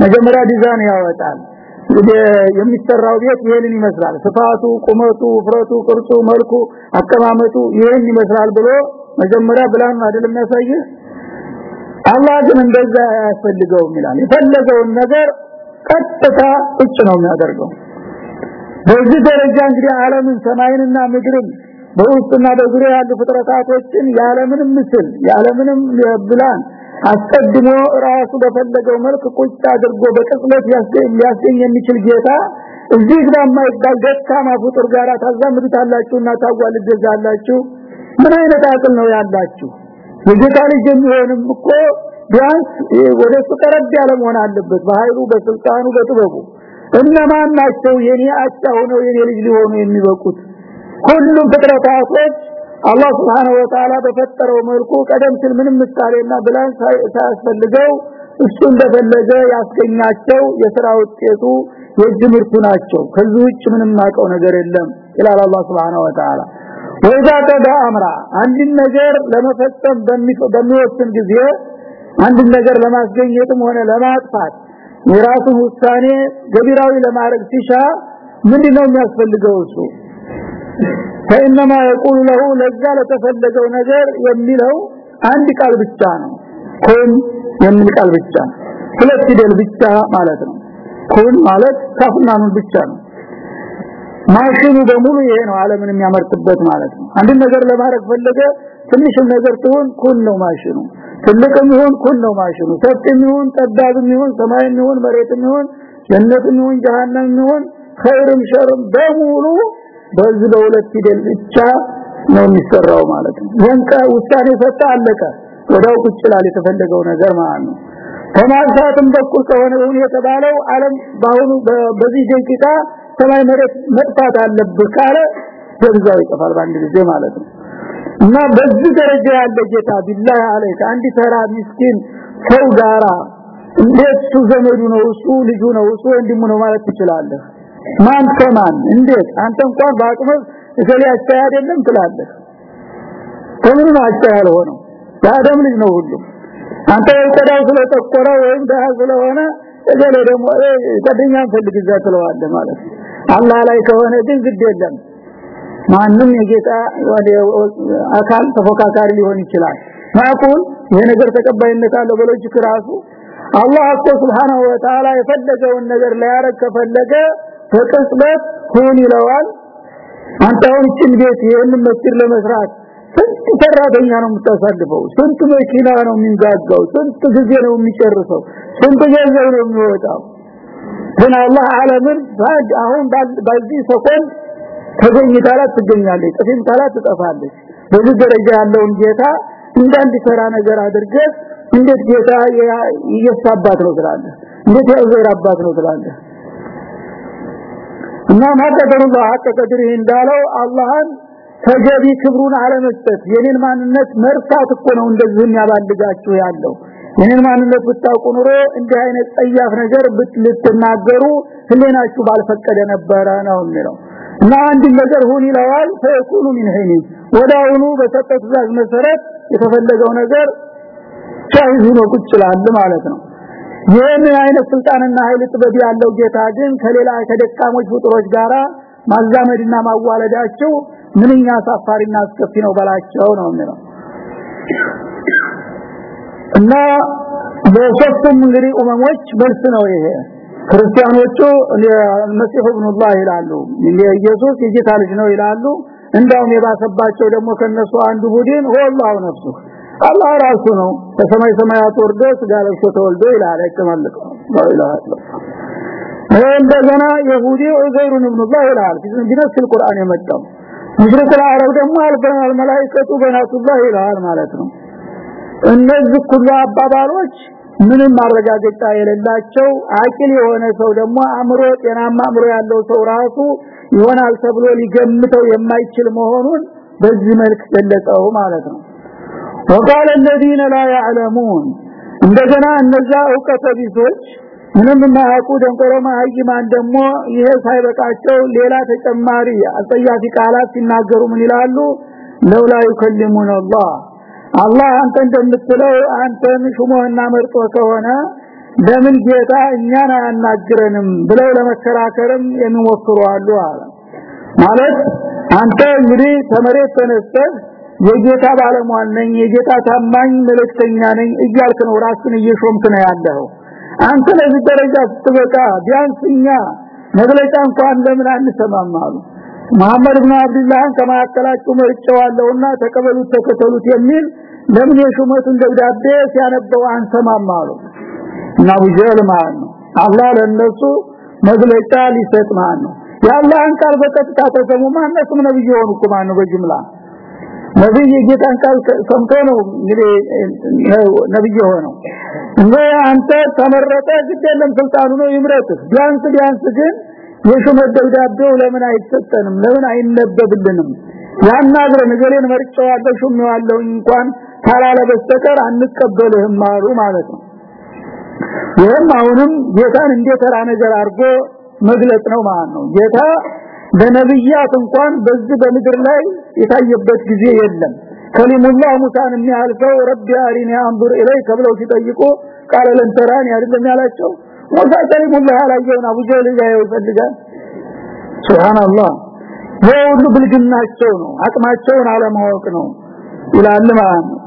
መጀመሪያ ዲዛይን ያወጣል የሚሰራው ቤት ይሄንን ይመስላል። ስፋቱ ቁመቱ ውፍረቱ ቅርጹ መልኩ አቀማመጡ ይሄን ይመስላል ብሎ መጀመሪያ ብላን አይደለም ያሳየህ አላህ ግን እንደዛ አያስፈልገውም ይላል። የፈለገውን ነገር ቀጥታ ቁጭ ነው የሚያደርገው። በዚህ ደረጃ እንግዲህ ዓለምን ሰማይንና ምድርን በውስጥና በዙሪያ ያሉ ፍጥረታቶችን ያለምንም ምስል ያለምንም ብላን አስቀድሞ ራሱ በፈለገው መልክ ቁጭ አድርጎ በቅጽበት ሊያስገኝ የሚችል ጌታ እዚህ ጋር የማይባል ደካማ ፍጡር ጋር ታዛምዱታላችሁና ታጓልደዛላችሁ ምን አይነት አቅል ነው ያላችሁ? የጌታ ልጅ የሚሆንም እኮ ቢያንስ ወደ እሱ ቀረብ ያለ መሆን አለበት። በኃይሉ በስልጣኑ በጥበቡ። እነማን ናቸው የኔ አቻ ሆነው የኔ ልጅ ሊሆኑ የሚበቁት? ሁሉም ፍጥረታቶች አላህ Subhanahu Wa Ta'ala በፈጠረው መልኩ ቀደም ሲል ምንም ምሳሌና ብላን ሳያስፈልገው እሱ እንደፈለገ ያስገኛቸው የሥራ ውጤቱ የጅምርቱ ናቸው። ከዚህ ውጭ ምንም ማቀው ነገር የለም ይላል አላህ Subhanahu Wa Ta'ala ወይዛ ተዳ አንድን ነገር ለመፈጸም በሚወስን ጊዜ አንድን ነገር ለማስገኘትም ሆነ ለማጥፋት የራሱን ውሳኔ ገቢራዊ ለማድረግ ሲሻ ምንድነው የሚያስፈልገው እሱ فإنما يقول له ለዛ ለተፈለገው ነገር የሚለው አንድ ቃል ብቻ ነው ኩን የሚል ቃል ብቻ ሁለት ፊደል ብቻ ማለት ነው ኩን ማለት ካፍና ኑን ብቻ ነው ማሽኑ በሙሉ ይሄ ነው ዓለምን የሚያመርትበት ማለት ነው አንድ ነገር ለማድረግ ፈለገ ትንሽም ነገር ትሆን ኩን ነው ማሽኑ ትልቅም ይሁን ኩን ነው ማሽኑ ሰፊም ይሁን ጠባብም ይሁን ሰማይም ይሁን መሬትም ይሁን ጀነትም ይሁን ጀሃነም ይሁን ኸይርም ሸርም በሙሉ በዚህ በሁለት ፊደል ብቻ ነው የሚሰራው ማለት ነው። ወንቀ ውሳኔ ሰጣ አለቀ። ወዳው ቁጭላል የተፈለገው ነገር ማለት ነው። ከማንሳትም በኩል ከሆነ ሁን የተባለው ዓለም ባሁኑ በዚህ ደቂቃ ሰማይ መሬት መጥፋት አለብህ ካለ ደብዛው ይጠፋል በአንድ ጊዜ ማለት ነው። እና በዚህ ደረጃ ያለ ጌታ ቢላህ አለይክ አንድ ተራ ምስኪን ሰው ጋራ እንዴት ዘመዱ ነው እሱ ልጁ ነው እሱ ወንድሙ ነው ማለት ትችላለህ ማን ከማን? እንዴት? አንተ እንኳን በአቅምህ እገሌ አቻ አይደለም ትላለህ። ከምን አቻ ያልሆነው? የአደም ልጅ ነው ሁሉ። አንተ የቀዳው ስለተቆረ ወይም ደሃ ስለሆነ እገሌ ደግሞ ጓደኛን ፈልግ እዛ ትለዋለህ ማለት አላህ ላይ ከሆነ ግን ግድ የለም። ማንም የጌታ አካል ተፎካካሪ ሊሆን ይችላል። ማቁል ይሄ ነገር ተቀባይነት አለው በሎጂክ ራሱ አላህ እኮ Subhanahu Wa የፈለገውን ነገር ሊያረግ ከፈለገ በቅጽበት ሁን ይለዋል። አንተ አሁን እቺን ቤት ይሄንን መስጊድ ለመስራት ስንት ሰራተኛ ነው የምታሳልፈው? ስንት መኪና ነው የሚንጋጋው ስንት ጊዜ ነው የሚጨርሰው? ስንት ገንዘብ ነው የሚወጣው? ግን አላህ ዓለምን አሁን በዚህ ሰኮንድ ተገኝታላት ትገኛለች ጥፊም ታላት ትጠፋለች። በዚህ ደረጃ ያለውን ጌታ እንዳንድ ተራ ነገር አድርገህ እንዴት ጌታ እየሳባት ነው ትላለህ? እንዴት ያዘራባት ነው ትላለህ እና ማቀደሩላህ አቀደሪ እንዳለው አላህን ተገቢ ክብሩን አለመስጠት። የኔን ማንነት መርሳት እኮ ነው እንደዚህ ያባልጋችሁ ያለው። የኔን ማንነት ብታውቁ ኑሮ እንዲህ አይነት ጸያፍ ነገር ብትልትናገሩ ህሌናችሁ ባልፈቀደ ነበረ ነው የሚለው። እና አንድ ነገር ሁን ይለዋል ፈይኩኑ ምን ሄኒ ወዳውኑ ትእዛዝ መሰረት የተፈለገው ነገር ቻይዝ ሆኖ ቁጭ ማለት ነው ይህን አይነት ስልጣንና ኃይል ጥበብ ያለው ጌታ ግን ከሌላ ከደካሞች ፍጡሮች ጋራ ማዛመድና ማዋለዳቸው ምንኛ አሳፋሪና አስከፊ ነው በላቸው ነው የሚለው። እና በሶስቱም እንግዲህ ኡመሞች መልስ ነው ይሄ። ክርስቲያኖቹ መሲሁ ኢብኑላህ ይላሉ ኢየሱስ የጌታ ልጅ ነው ይላሉ። እንዳውም የባሰባቸው ደግሞ ከነሱ አንዱ ቡድን ወላሁ ነፍሱ አላህ ራሱ ነው ከሰማይ ሰማያት ወርዶ ስጋ ለብሶ ተወልዶ ይላል አይተመልከው እንደገና ይሁዲ ዑዘይሩን ኢብኑላህ ይላል ቢነፍስ القرآن የመጣው ሙሽሪክ አረብ ደግሞ አልበናል መላእክቱ በናቱላህ ይላል ማለት ነው እነዚህ ሁሉ አባባሎች ምንም ማረጋገጫ የሌላቸው አቂል የሆነ ሰው ደግሞ አእምሮ ጤናማ አእምሮ ያለው ሰው ራሱ ይሆናል ተብሎ ሊገምተው የማይችል መሆኑን በዚህ መልክ ገለጸው ማለት ነው وقال الذين لا يعلمون እንደገና እነዛ ዕውቀተ ቢሶች ምንም የማያውቁ ደንቆሮ ማይማን ደግሞ ይሄ ሳይበቃቸው ሌላ ተጨማሪ አጠያፊ ቃላት ሲናገሩ ምን ይላሉ ለውላ ይከልሙን አላህ አላህ አንተ እንደምትለው አንተን ሹሞህና መርጦ ከሆነ ለምን ጌታ እኛን አያናግረንም ብለው ለመከራከርም የሚሞክሩ አሉ አለ ማለት አንተ እንግዲህ ተመሬት ተነስተህ የጌታ ባለሟል ነኝ የጌታ ታማኝ መልእክተኛ ነኝ እያልክ ነው ራስን እየሾምክ ነው ያለው አንተ ለዚህ ደረጃ ስትበቃ ቢያንስኛ መግለጫ እንኳን ለምን አንሰማም አሉ። መሐመድ ኢብኑ አብዱላህ ከማከላችሁ መርጨዋለሁና ተቀበሉት ተከተሉት የሚል ለምን የሹመቱን ደብዳቤ ሲያነበው አንሰማም አሉ። እና ማለት ነው። አላህ ለነሱ መግለጫ ሊሰጥ ማለት ነው። የአላህን ቃል በቀጥታ ተሰሙ። ማነሱም ነብይ ሆኑ እኮ ማለት ነው በጅምላ ነብይ የጌታን ቃል ሰምቶ ነው እንግዲህ ነብይ ሆነው እንዴ አንተ ተመረጠ? ግደለም ስልጣኑ ነው ይምረጥህ ቢያንስ ቢያንስ ግን የሹመት ደብዳቤው ለምን አይሰጠንም? ለምን አይነበብልንም? ያናግረ ነገሬን መርጨዋለሁ ሹሜዋለሁ እንኳን ካላለ በስተቀር አንቀበልህም አሉ ማለት ነው። ይህም አሁንም ጌታን እንደተራ ነገር አድርጎ መግለጽ ነው ማለት ነው። ጌታ በነብያት እንኳን በዚህ በምድር ላይ የታየበት ጊዜ የለም። ከሊሙላህ ሙሳን የሚያህል ሰው ረቢ አሪኒ አንظر ኢለይከ ብለው ሲጠይቁ ቃለ ለንተራን አይደለም ያላቸው? ሙሳ ከሊሙላህ ያላየውን አቡ ጀህል ያየው ይፈልጋል። ሱብሃንአላህ። የሁሉ ብልግናቸው ነው አቅማቸውን አለማወቅ ነው ይላል ማለት ነው።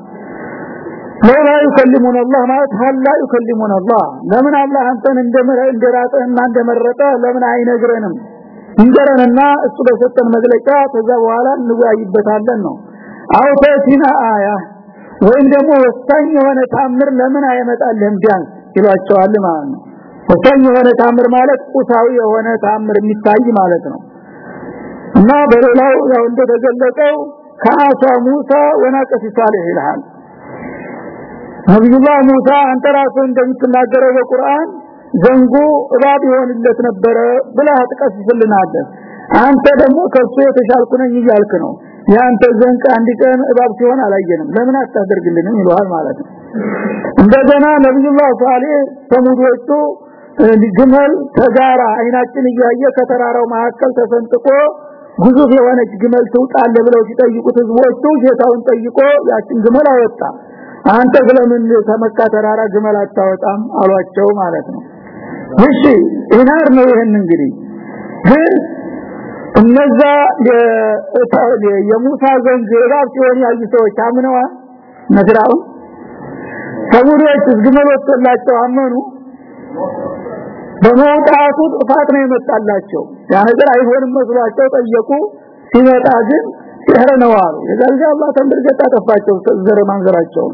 ለላ ይከልሙን አላህ ማለት ሀላ ይከልሙን አላህ ለምን አላህ አንተን እንደመረ እንደራጠና እንደመረጠ ለምን አይነግረንም እንገረንና እሱ በሰጠን መግለጫ ከዛ በኋላ እንወያይበታለን ነው። አውተቲና አያ ወይም ደግሞ ወሳኝ የሆነ ታምር ለምን አይመጣልህም ቢያንስ ይሏቸዋል ማለት ነው። ወሳኝ የሆነ ታምር ማለት ቁሳዊ የሆነ ታምር የሚታይ ማለት ነው። እና በሌላው ያው እንደተገለጸው ከአሳ ሙሳ ወናቀስ ሳሊህ ይልሃል። ነብዩላህ ሙሳ አንተ ራስህ እንደምትናገረው በቁርአን ዘንጉ እባብ ይሆንለት ነበረ ብለህ አጥቀስልናለህ አንተ ደግሞ ከሱ የተሻልኩ ነኝ እያልክ ነው። ያንተ ዘንቅ አንድ እባብ ሲሆን አላየንም። ለምን አታደርግልንም ይሏል ማለት ነው። እንደገና ነብዩላህ ሷሊህ ሰሙዶቹ ግመል ተጋራ አይናችን እያየ ከተራራው መካከል ተሰንጥቆ ግዙፍ የሆነች ግመል ትውጣለ ብለው ሲጠይቁት ህዝቦቹ ጌታውን ጠይቆ ያችን ግመል አወጣ። አንተ ስለምን ተመካ ተራራ ግመል አታወጣም? አሏቸው ማለት ነው እሺ ኢናር ነው ይሄን እንግዲህ። ግን እነዛ የሙሳ እባብ ሲሆን ያዩ ሰዎች አምነዋል ነግራው ሰሙዶች ወጥቶላቸው አመኑ? በመውጣቱ ጥፋት ነው የመጣላቸው። ያ ነገር አይሆንም መስሏቸው ጠየቁ። ሲመጣ ግን ሲህር ነው አላህ ተንብርገጣ ጠፋቸው ዘረ ማንዘራቸው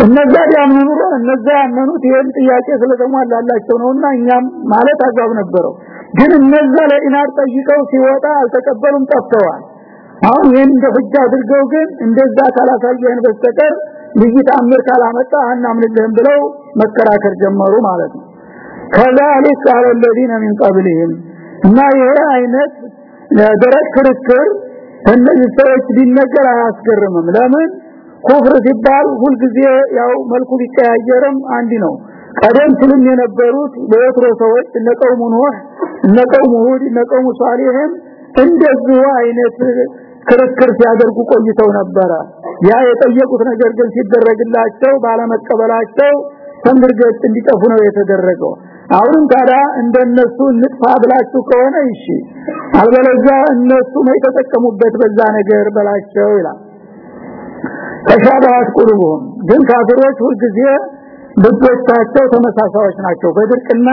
እነዛ ያመኑ እነዛ ያመኑት ይሄን ጥያቄ ስለተሟላላቸው ነውና እኛም ማለት አግባብ ነበረው። ግን እነዛ ለኢናር ጠይቀው ሲወጣ አልተቀበሉም ጠፍተዋል። አሁን ይህን እንደ አድርገው ግን እንደዛ ካላሳየን በስተቀር ልጅ ታምር ካላመጣ አናምንልህም ብለው መከራከር ጀመሩ ማለት ነው። ከዛሊክ አለ الذين من قبلهم እና ይሄ አይነት ደረቅ ክርክር እነዚህ ሰዎች ቢነገር አያስገርምም። ለምን? ኩፍር ሲባል ሁልጊዜ ያው መልኩ ቢቀያየርም አንድ ነው። ቀደም ሲልም የነበሩት በወትሮ ሰዎች እነ ቀውሙ ኑህ እነ ቀውሙ ሁድ እነ ቀውሙ ሷሊህም እንደዚህ አይነት ክርክር ሲያደርጉ ቆይተው ነበረ። ያ የጠየቁት ነገር ግን ሲደረግላቸው ባለመቀበላቸው ተምርገት እንዲጠፉ ነው የተደረገው። አሁን ታዲያ እንደነሱ ንጥፋ ብላችሁ ከሆነ እሺ አልበለዚያ እነሱ የተጠቀሙበት በዛ ነገር በላቸው ይላል ተሻባሃት ቁልቡም ግን ካፊሮች ሁልጊዜ ልቦቻቸው ተመሳሳዮች ናቸው። በድርቅና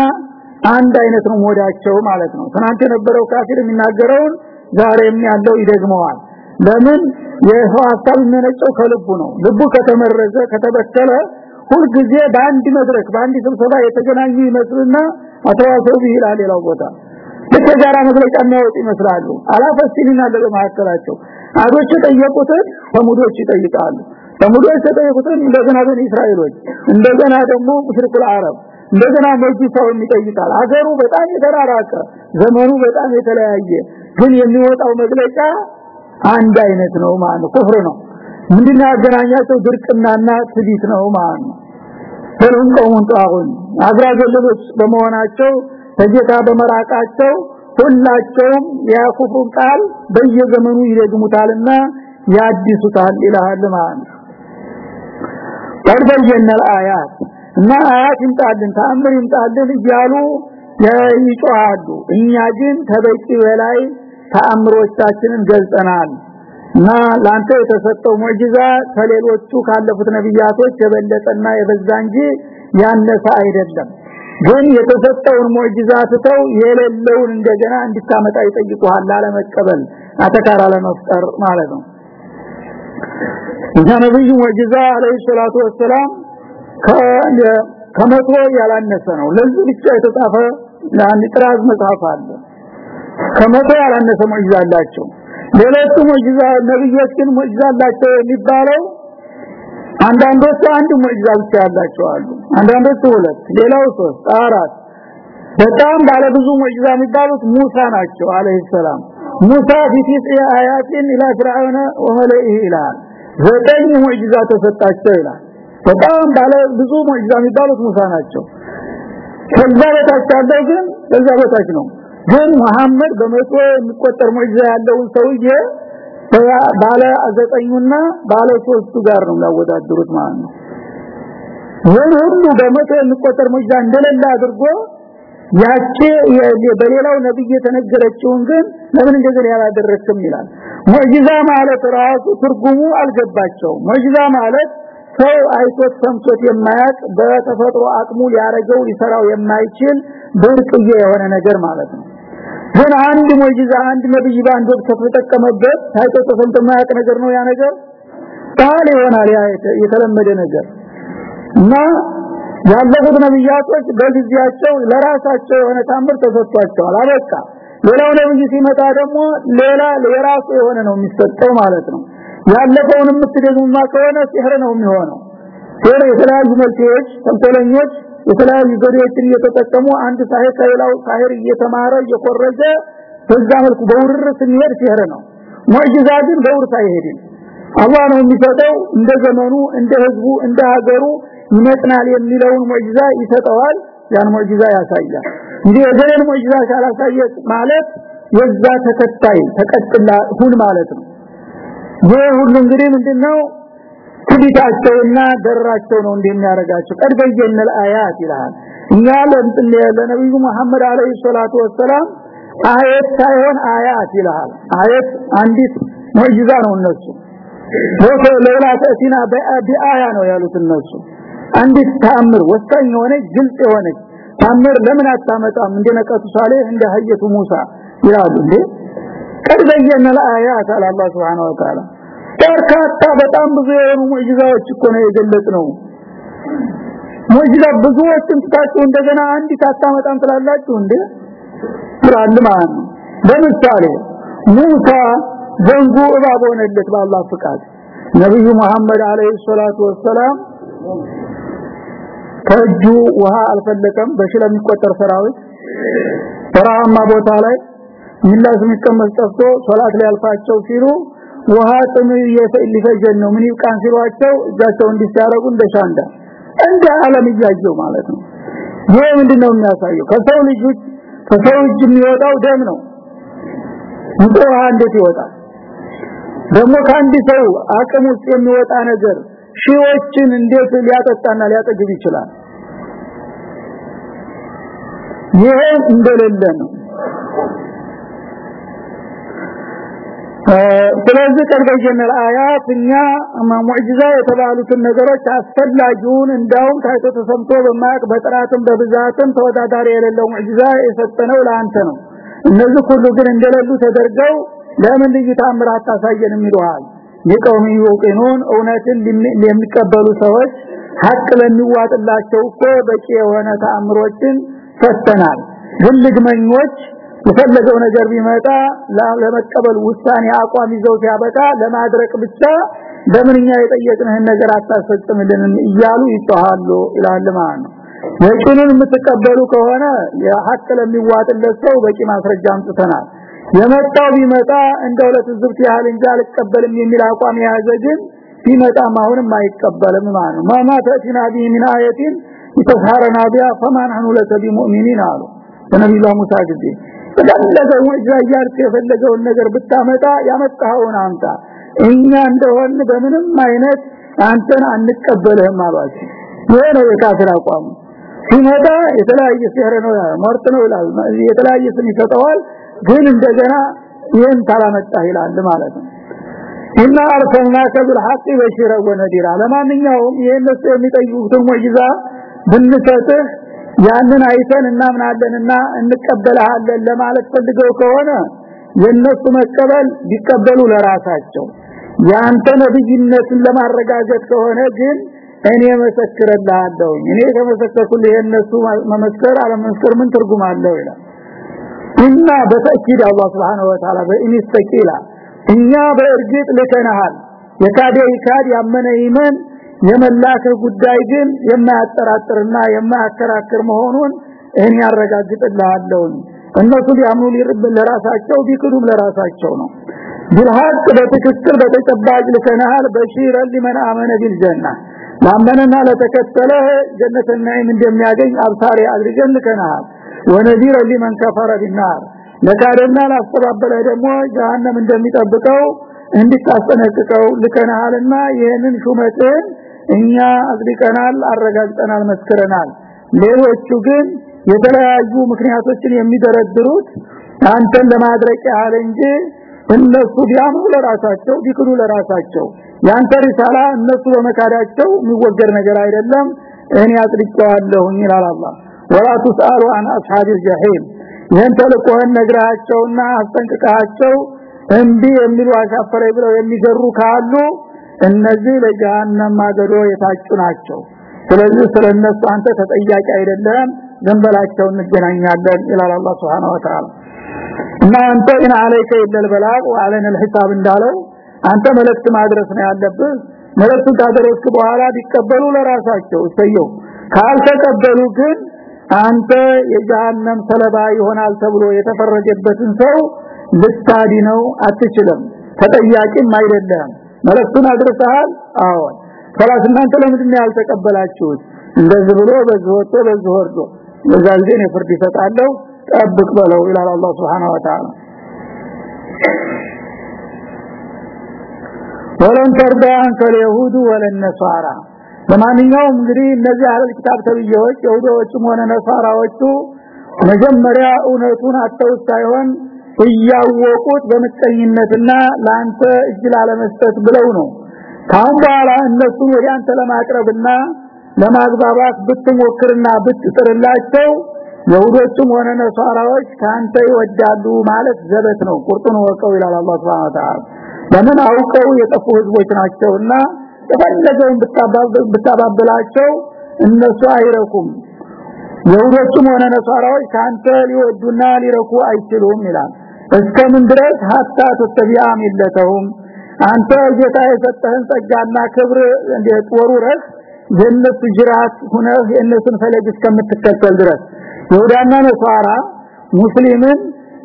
አንድ አይነት ነው ሞዳቸው ማለት ነው። ትናንት የነበረው ካፊር የሚናገረውን ዛሬም ያለው ይደግመዋል። ለምን? የሰው ሀሳብ የሚነጨው ከልቡ ነው። ልቡ ከተመረዘ ከተበከለ ሁልጊዜ በአንድ መድረክ በአንድ ስብሰባ የተገናኙ ይመስልና አተዋሰው ይላል ሌላው ቦታ። ለተጋራ መግለጫ የሚያወጡ ይመስላሉ። አላፈሲልና ለማከላቸው አዶች የጠየቁትን ተሙዶች ይጠይቃሉ። ተሙዶች የጠየቁትን እንደገና በኒ እስራኤሎች እንደገና ደግሞ ሙሽሪኩል አረብ እንደገና መጅሳው ይጠይቃል። አገሩ በጣም የተራራቀ ዘመኑ በጣም የተለያየ ግን የሚወጣው መግለጫ አንድ አይነት ነው ማለት ነው ኩፍር ነው። ምንድነው ያገናኛቸው? ድርቅናና ትዲት ነው ማለት ነው ሁሉም ቀውም ጣሁን አግራገለሎች በመሆናቸው ከጌታ በመራቃቸው ሁላቸውም ያኩፍሩን ቃል በየዘመኑ ይደግሙታልና ያድሱታል ይላል ማለት ተርበየነ አያት እና አያት ይምጣልን ተአምር ይምጣልን እያሉ ይጮሃሉ። እኛ ግን ተበቂ በላይ ተአምሮቻችንን ገልጸናል እና ላንተ የተሰጠው ሙዕጂዛ ከሌሎቹ ካለፉት ነብያቶች የበለጠና የበዛ እንጂ ያነሰ አይደለም ግን የተሰጠውን ሙዕጂዛ ትተው የሌለውን እንደገና እንድታመጣ ይጠይቁሃል ላለመቀበል አተካራ ለመፍጠር ማለት ነው። ነብዩ ሙዕጂዛ አለይሂ ሰላቱ ወሰላም ከመቶ ያላነሰ ነው። ለዚህ ብቻ የተጻፈ አንድ ጥራዝ መጽሐፍ አለ። ከመቶ ያላነሰ ሙዕጂዛ አላቸው። ሌሎቹ ሙዕጂዛ ነብዮች ግን ሙዕጂዛ አላቸው የሚባለው አንዳንዶቹ አንድ ሙዕጂዛ ብቻ ያላቸው አሉ። አንዳንዶቹ ሁለት ሌላው ሶስት አራት። በጣም ባለ ብዙ ሙዕጂዛ የሚባሉት ሙሳ ናቸው አለይሂ ሰላም። ሙሳ ፊት አያቲን ኢላ ፍርዓውነ ወመለኢሂ ይላል። ዘጠኝ ሙዕጂዛ ተሰጣቸው ይላል። በጣም ባለ ብዙ ሙዕጂዛ የሚባሉት ሙሳ ናቸው። ከዛ በታች ያለው ግን ከዛ በታች ነው። ግን መሐመድ በመቶ የሚቆጠር ሙዕጂዛ ያለውን ሰውዬ ባለ ዘጠኙና ባለ ሶስቱ ጋር ነው ያወዳድሩት ማለት ነው። ሁሉ በመቶ የሚቆጠር ሙዕጂዛ እንደሌለ አድርጎ ያቺ በሌላው ነብይ የተነገረችውን ግን ለምን እንደዚህ ያላደረክም ይላል? ሙዕጂዛ ማለት ራሱ ትርጉሙ አልገባቸው ሙዕጂዛ ማለት ሰው አይቶት ሰምቶት የማያቅ በተፈጥሮ አቅሙ ሊያረገው ሊሰራው የማይችል ብርቅዬ የሆነ ነገር ማለት ነው ግን አንድ ሙዕጂዛ አንድ ነብይ ባንድ ወቅት ከተጠቀመበት ታይቶ ተሰምቶ የማያቅ ነገር ነው ያ ነገር? ታል ይሆናል ያ የተለመደ ነገር። እና ያለፉት ነብያቶች በጊዜያቸው ለራሳቸው የሆነ ታምር ተሰጥቷቸዋል። አበቃ። ሌላው ነብይ ሲመጣ ደግሞ ሌላ የራሱ የሆነ ነው የሚሰጠው ማለት ነው። ያለፈውን የምትደግሙማ ከሆነ ሲህር ነው የሚሆነው ሲህር የተለያዩ መልክዎች ተንኮለኞች የተለያዩ ዘዴዎችን እየተጠቀሙ አንድ ሳይር ከሌላው ሳይር እየተማረ እየቆረጀ በዛ መልኩ በውርርስ የሚሄድ ሲህር ነው። ሙዕጂዛ ግን በውርስ አይሄድም አላህ ነው የሚሰጠው። እንደ ዘመኑ እንደ ህዝቡ እንደ ሀገሩ ይመጥናል የሚለውን ሙዕጂዛ ይሰጠዋል። ያን ሙዕጂዛ ያሳያል። እንዲህ የገረን ሙዕጂዛ ካላሳየ ማለት የዛ ተከታይ ተቀጥላ ሁን ማለት ነው። ይህ ሁሉ እንግዲህ ምንድነው ትቢታቸውና ደራቸው ነው እንደሚያረጋቸው ቀድበየነ አያት ይላል። እኛ ለነብዩ መሐመድ አለይሂ ሰላቱ ወሰላም አየት ሳይሆን አያት ይላል። አየት አንዲት ሙዕጂዛ ነው እነሱ። ወሰ ሌላ ተእቲና በአያ ነው ያሉት እነሱ። አንዲት ታምር ወሳኝ የሆነ ግልጽ የሆነ ታምር ለምን አታመጣም? እንደነቀቱ ሳሌህ እንደ ሀየቱ ሙሳ ይላሉ እንዴ? ቀድበየነ አያት አለ አላህ Subhanahu በርካታ በጣም ብዙ የሆኑ ሙዕጂዛዎች እኮ ነው የገለጽ ነው ሙዕጂዛ ብዙዎችን ትታችሁ እንደገና አንድ ታታመጣም ትላላችሁ እንዴ? ይላል ማለት ነው። ለምሳሌ ሙሳ ዘንጉ እባብ ሆነለት በአላህ ፍቃድ። ነብዩ መሐመድ አለይሂ ሰላቱ ወሰላም ከእጁ ውሃ አልፈለቀም። በሽለ የሚቆጠር ሰራዊት በረሃማ ቦታ ላይ ሚላስ የሚቀመጥ ጠፍቶ ሶላት ላይ አልፋቸው ሲሉ ውሃ ጥም ሊፈጀን ነው። ምን ይብቃን ሲሏቸው እጃቸው እንዲሻረጉ እንደሻንዳ እንደ ዓለም እያየው ማለት ነው። ይሄ ምንድነው የሚያሳየው? ከሰው ልጅ ከሰው እጅ የሚወጣው ደም ነው። ውሃ እንዴት ይወጣል? ደግሞ ከአንድ ሰው አቅም ውስጥ የሚወጣ ነገር ሺዎችን እንዴት ሊያጠጣና ሊያጠግብ ይችላል? ይሄ እንደሌለ ነው። ስለዚህ ቀርበጀነል አያት እኛ የተባሉትን ነገሮች አስፈላጊውን እንዳውም ታይቶ ተሰምቶ በማያቅ በጥራትም በብዛትም ተወዳዳሪ የሌለው ሙዕጂዛ የሰጠነው ለአንተ ነው። እነዚህ ሁሉ ግን እንደሌሉ ተደርገው ለምን ልዩ ታምራት ታሳየን ይሉሃል? የቀውም ይወቅኑን እውነትን የሚቀበሉ ሰዎች ሀቅ ለሚዋጥላቸው እኮ በቂ የሆነ ተአምሮችን ሰጥተናል። ግን ልግመኞች የፈለገው ነገር ቢመጣ ለመቀበል ውሳኔ አቋም ይዘው ሲያበቃ ለማድረቅ ብቻ በምንኛ የጠየቅንህን ነገር አታስፈጽምልን እያሉ ይጮሃሉ ይላል ማለት ነው። የቂኑን የምትቀበሉ ከሆነ የሐቅ ለሚዋጥለት ሰው በቂ ማስረጃ አምጥተናል። የመጣው ቢመጣ እንደ ሁለት ዝብት ያህል እንጂ አልቀበልም የሚል አቋም የያዘ ግን ቢመጣም አሁንም አይቀበልም ማለት ነው። ማማ ተእቲና ቢሂ አየቲን ይተሳረና ቢያ ፈማን አኑ ለከ ቢሙእሚኒን አሉ በነቢዩ ሙሳ ጊዜ ሙዕጂዛ እያልክ የፈለገውን ነገር ብታመጣ ያመጣኸውን አምጣ እኛ እንደሆን በምንም አይነት አንተን አንቀበልህም አሏቸው። ይሄ ነው የካፊር አቋም። ሲመጣ የተለያየ سحر ነው ሟርት ነው ይላል። የተለያየ ስም ይሰጠዋል ግን እንደገና ይህን ታላመጣ ይላል ማለት ነው። እና أرسلناك بالحق بشيرا ونذيرا። ለማንኛውም ይሄን ነው የሚጠይቁትን معجزة ብንሰጥህ ያንን አይተን እናምናለንና እንቀበልሃለን ለማለት ፈልገው ከሆነ የነሱ መቀበል ቢቀበሉ ለራሳቸው። ያንተ ነብይነትን ለማረጋገጥ ከሆነ ግን እኔ መሰክርልሃለሁ እኔ ከመሰከርኩልህ የነሱ መመስከር አለመመስከር ምን ትርጉም አለው ይላል? እና በተኪድ አላህ Subhanahu Wa Ta'ala በኢንስተቂላ እኛ በእርግጥ ልከናሃል የካደ ይካድ ያመነ ይመን የመላከ ጉዳይ ግን የማያጠራጥርና የማያከራክር መሆኑን እኔ ያረጋግጥልሃለሁ እነሱ ሊያምኑ ሊርብ ለራሳቸው ቢክዱም ለራሳቸው ነው። ቢልሐቅ በትክክል በተጨባጭ ልከናል በሺረ ሊመን አመነ ቢልጀና። ላመነና ለተከተለ ጀነተ ነዒም እንደሚያገኝ አብሳሪ አድርገን ልከናል ወነዚረ ሊመን ከፈረ ቢናር። ለካደና ላስተባበለ ደግሞ ጀሃነም እንደሚጠብቀው እንድታስጠነቅቀው ልከናልና ይህንን ሹመትን እኛ አጽድቀናል አረጋግጠናል መስክረናል ሌሎቹ ግን የተለያዩ ምክንያቶችን የሚደረድሩት አንተን ለማድረቅ ያህል እንጂ እነሱ ቢያምኑ ለራሳቸው ቢክዱ ለራሳቸው ያንተ ሪሳላ እነሱ በመካዳቸው የሚወገድ ነገር አይደለም እኔ አጥልቀዋለሁ ይላል አላህ ወላ ተስአሉ አን አስሐብ الجحيم ይህን ተልቆህን ነግራቸውና አስጠንቅቃቸው እንቢ የሚሉ አሻፈረ ብለው የሚገሩ ካሉ እነዚህ ለጀሃነም ማገዶ የታጩ ናቸው ስለዚህ ስለነሱ አንተ ተጠያቂ አይደለም ዘንበላቸው እንገናኛለን ይላል አላህ Subhanahu Wa Ta'ala እና አንተ ኢን አለይከ ኢለል በላግ ወአለነ الحساب እንዳለው አንተ መልእክት ማድረስ ነው ያለብህ መልእክቱን ካደረስክ በኋላ ቢቀበሉ ለራሳቸው እሰየው ካልተቀበሉ ግን አንተ የጀሃነም ሰለባ ይሆናል ተብሎ የተፈረጀበትን ሰው ልታዲነው አትችልም ተጠያቂም አይደለም መልእክቱን አድርሰሃል? አዎን ከላስ እናንተ ያልተቀበላችሁት? እንደዚህ ብሎ በዚህ ወጥቶ በዚህ ወርዶ ፍርድ ይሰጣለሁ ጠብቅ በለው ይላል አላህ Subhanahu Wa Ta'ala ወለን ተርዳን ከለይሁድ ወለን ነሳራ እንግዲህ እነዚህ አህል ኪታብ ተብዬዎች ይሁዶችም ሆነ ነሳራዎቹ መጀመሪያ እውነቱን አጥተው ሳይሆን እያወቁት በመጠኝነትና ላንተ እጅ ላለመስጠት ብለው ነው። ካሁን በኋላ እነሱን ወደ አንተ ለማቅረብና ለማግባባት ብትሞክርና ብትጥርላቸው ይሁዶችም ሆነ ነሳራዎች ካንተ ይወዳሉ ማለት ዘበት ነው። ቁርጡን ወቀው ይላል አላህ Subhanahu Ta'ala ለምን አውቀው የጠፉ ህዝቦች ናቸውና የፈለገውን ብታባብላቸው እነሱ አይረኩም። ይሁዶችም ሆነ ነሳራዎች ካንተ ሊወዱና ሊረኩ አይችሉም ይላል እስከምን ድረስ? ሀታ ተተቢያ ሚለተውም አንተ ጌታ የሰጠህን ጸጋና ክብር እንደጥወሩረህ የነሱ ጅራት ሁነህ የነሱን ፈለግ እስከምትከተል ድረስ። ይሁዳና ነሳራ ሙስሊምን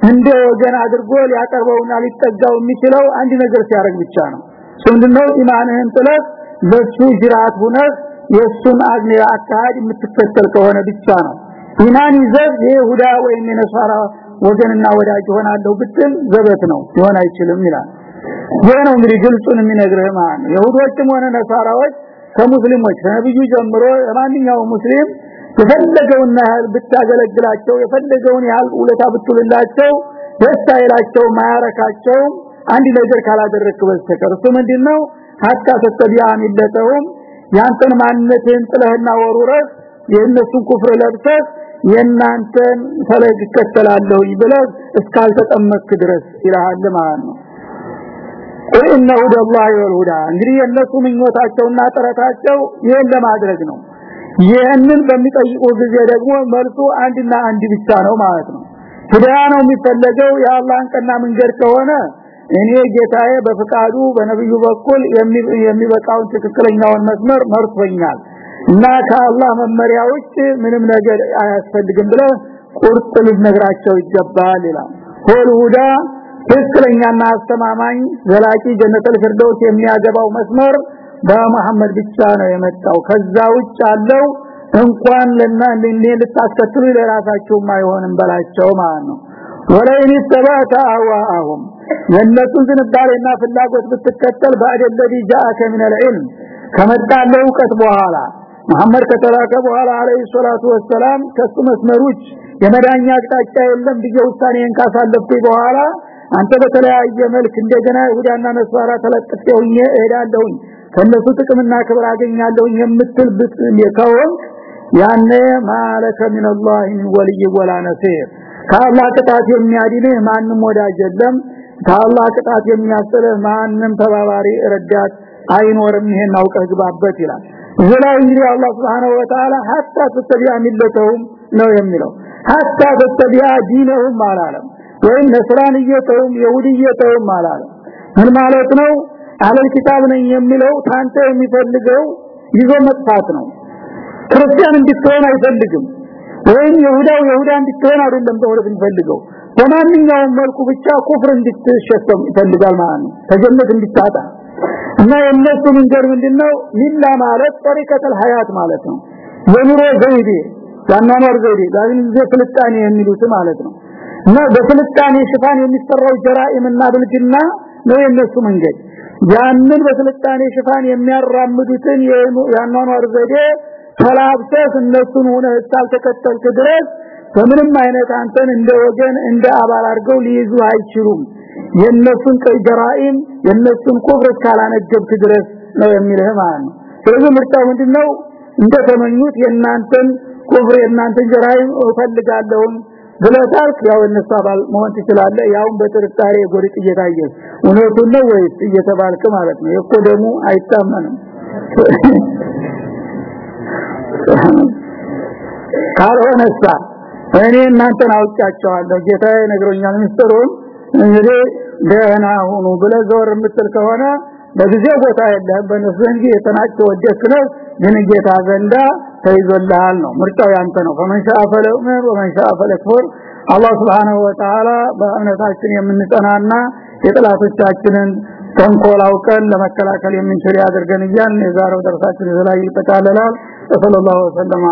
እንደ ወገን አድርጎ ሊያቀርበውና ሊጠጋው የሚችለው አንድ ነገር ሲያደርግ ብቻ ነው። ምንድነው? ኢማንህን ጥለት ለሱ ጅራት ሁነህ የሱን አግኔ አካሄድ የምትከተል ከሆነ ብቻ ነው። ኢማን ይዘህ የይሁዳ ወይም የነሳራ ወገንና ወዳጅ ሆናለሁ ብትል ዘበት ነው ሊሆን አይችልም ይላል። ይሄ ነው እንግዲህ ግልጹን የሚነግርህ ማለት ነው። ይሁዶችም ሆነ ነሳራዎች ከሙስሊሞች ከነብዩ ጀምሮ ማንኛውም ሙስሊም የፈለገውን ያህል ብታገለግላቸው የፈለገውን ያህል ውለታ ብትውልላቸው ደስ አይላቸው ማያረካቸው አንድ ነገር ካላደረክ በስተቀር እሱ ምንድነው? ሀታ ተተቢያ ሚለተውም ያንተን ማንነትን ጥለህና ወሩረህ የእነሱን ኩፍር ለብሰህ የናንተን ፈለግ ይከተላለሁ ብለህ እስካልተጠመክ ድረስ ይላል ማለት ነው። ወኢነ ሁደላሂ ወልሁዳ እንግዲህ የእነሱ ምኞታቸውና ጥረታቸው ይህን ለማድረግ ነው። ይህንን በሚጠይቁ ጊዜ ደግሞ መልሱ አንድና አንድ ብቻ ነው ማለት ነው። ሂዳያ ነው የሚፈለገው የአላህን ቀና መንገድ ከሆነ እኔ ጌታዬ በፍቃዱ በነብዩ በኩል የሚበቃውን ትክክለኛውን መስመር መርቶኛል እና ከአላህ መመሪያ ውጭ ምንም ነገር አያስፈልግም ብለ ቁርጥ ልነግራቸው ይገባል ይላል ሆል ሁዳ ትክክለኛና አስተማማኝ ዘላቂ ጀነተል ፍርደውስ የሚያገባው መስመር በመሐመድ ብቻ ነው የመጣው ከዛ ውጭ ያለው እንኳን ለና ለኔ ልታስከትሉ ለራሳችሁም አይሆንም በላቸው ማለት ነው ወለይን ተባታ አዋአሁም የነሱን ዝንባሌና ፍላጎት ብትከተል ባዕድ الذي جاءك من العلم ከመጣለ እውቀት በኋላ መሐመድ ከተራከ በኋላ አለይሂ ሰላቱ ወሰላም ከሱ መስመሮች የመዳኛ አቅጣጫ የለም ብዬ ውሳኔን ካሳለፍኩኝ በኋላ አንተ በተለያየ መልክ እንደገና ይሁዳና ነስዋራ ተለጥፈውኝ እሄዳለሁኝ ከነሱ ጥቅምና ክብር አገኛለሁ የምትል ከሆን ያነ ማለከ ሚንላህ ወልይ ወላ ነሲር። ከአላህ ቅጣት የሚያድንህ ማንም ወዳጅ የለም። ከአላህ ቅጣት የሚያስጥልህ ማንም ተባባሪ ረዳት አይኖርም። ይሄን አውቀህ ግባበት ይላል። ዘላው እንግዲህ አላህ Subhanahu Wa Ta'ala hatta ተተቢያ ሚለተውም ነው የሚለው። hatta ተተቢያ ዲነሁም አላለም። ወይም ነስራንየተውም ይሁዲየተውም አላለም። ምን ማለት ነው? አለል ኪታብ ነኝ የሚለው ታንተ የሚፈልገው ይዞ መጥፋት ነው። ክርስቲያን እንድትሆን አይፈልግም። ወይም ይሁዳው ይሁዳ እንድትሆን አይደለም ተወረድ የሚፈልገው። በማንኛውም መልኩ ብቻ ኩፍር እንድትሸከም ይፈልጋል ማለት ነው። ተጀነት እንድታጣ እና የነሱ መንገድ ምንድነው? ሚላ ማለት ጠሪቀተል ሀያት ማለት ነው። የኑሮ ዘይቤ ያኗኗር ዘይቤ ዛሬም ፍልጣኔ የሚሉት ማለት ነው። እና በፍልጣኔ ሽፋን የሚሰራው ጀራኢምና ብልግና ነው የነሱ መንገድ። ያንን በፍልጣኔ ሽፋን የሚያራምዱትን ያኗኗር ዘዴ ተላብሰህ እነሱን ሆነ እስካልተከተልክ ድረስ በምንም አይነት አንተን እንደ ወገን እንደ አባል አድርገው ሊይዙ አይችሉም የነሱን ጀራኢም የነሱን ኩፍር እስካላነገብክ ድረስ ነው የሚልህ ማለት ነው። ስለዚህ ምርጫው ምንድነው? እንደተመኙት የናንተን ኩፍር የናንተን ጀራኢም እፈልጋለሁን ብለታልክ ያው እነሱ አባል መሆን ትችላለህ። ያውን በጥርጣሬ ጎሪጥ እየታየ እውነቱን ነው ወይስ እየተባልክ ማለት ነው? እኮ ደግሞ አይታመንም። ካልሆነሳ እኔ እናንተን አውጫቸዋለሁ ጌታዬ ነግሮኛል። ምስጥሩን እንግዲህ ደህና ሁኑ ብለህ የምትል ከሆነ በጊዜ ቦታ የለህም። በነሱ እንጂ የተናጨ ወደክ ነው። ግን ጌታ ዘንዳ ተይዞልሃል ነው። ምርጫው ያንተ ነው። ፈመንሻ ፈለኡመን ወመንሻ ፈለክፉር አላህ Subhanahu Wa በእምነታችን የምንጸናና የጥላቶቻችንን ተንኮል አውቀን ለመከላከል የምንችል ያድርገን እያልን የዛሬው ደርሳችን ላይ ይጠቃለላል። ሰለላሁ ዐለይሂ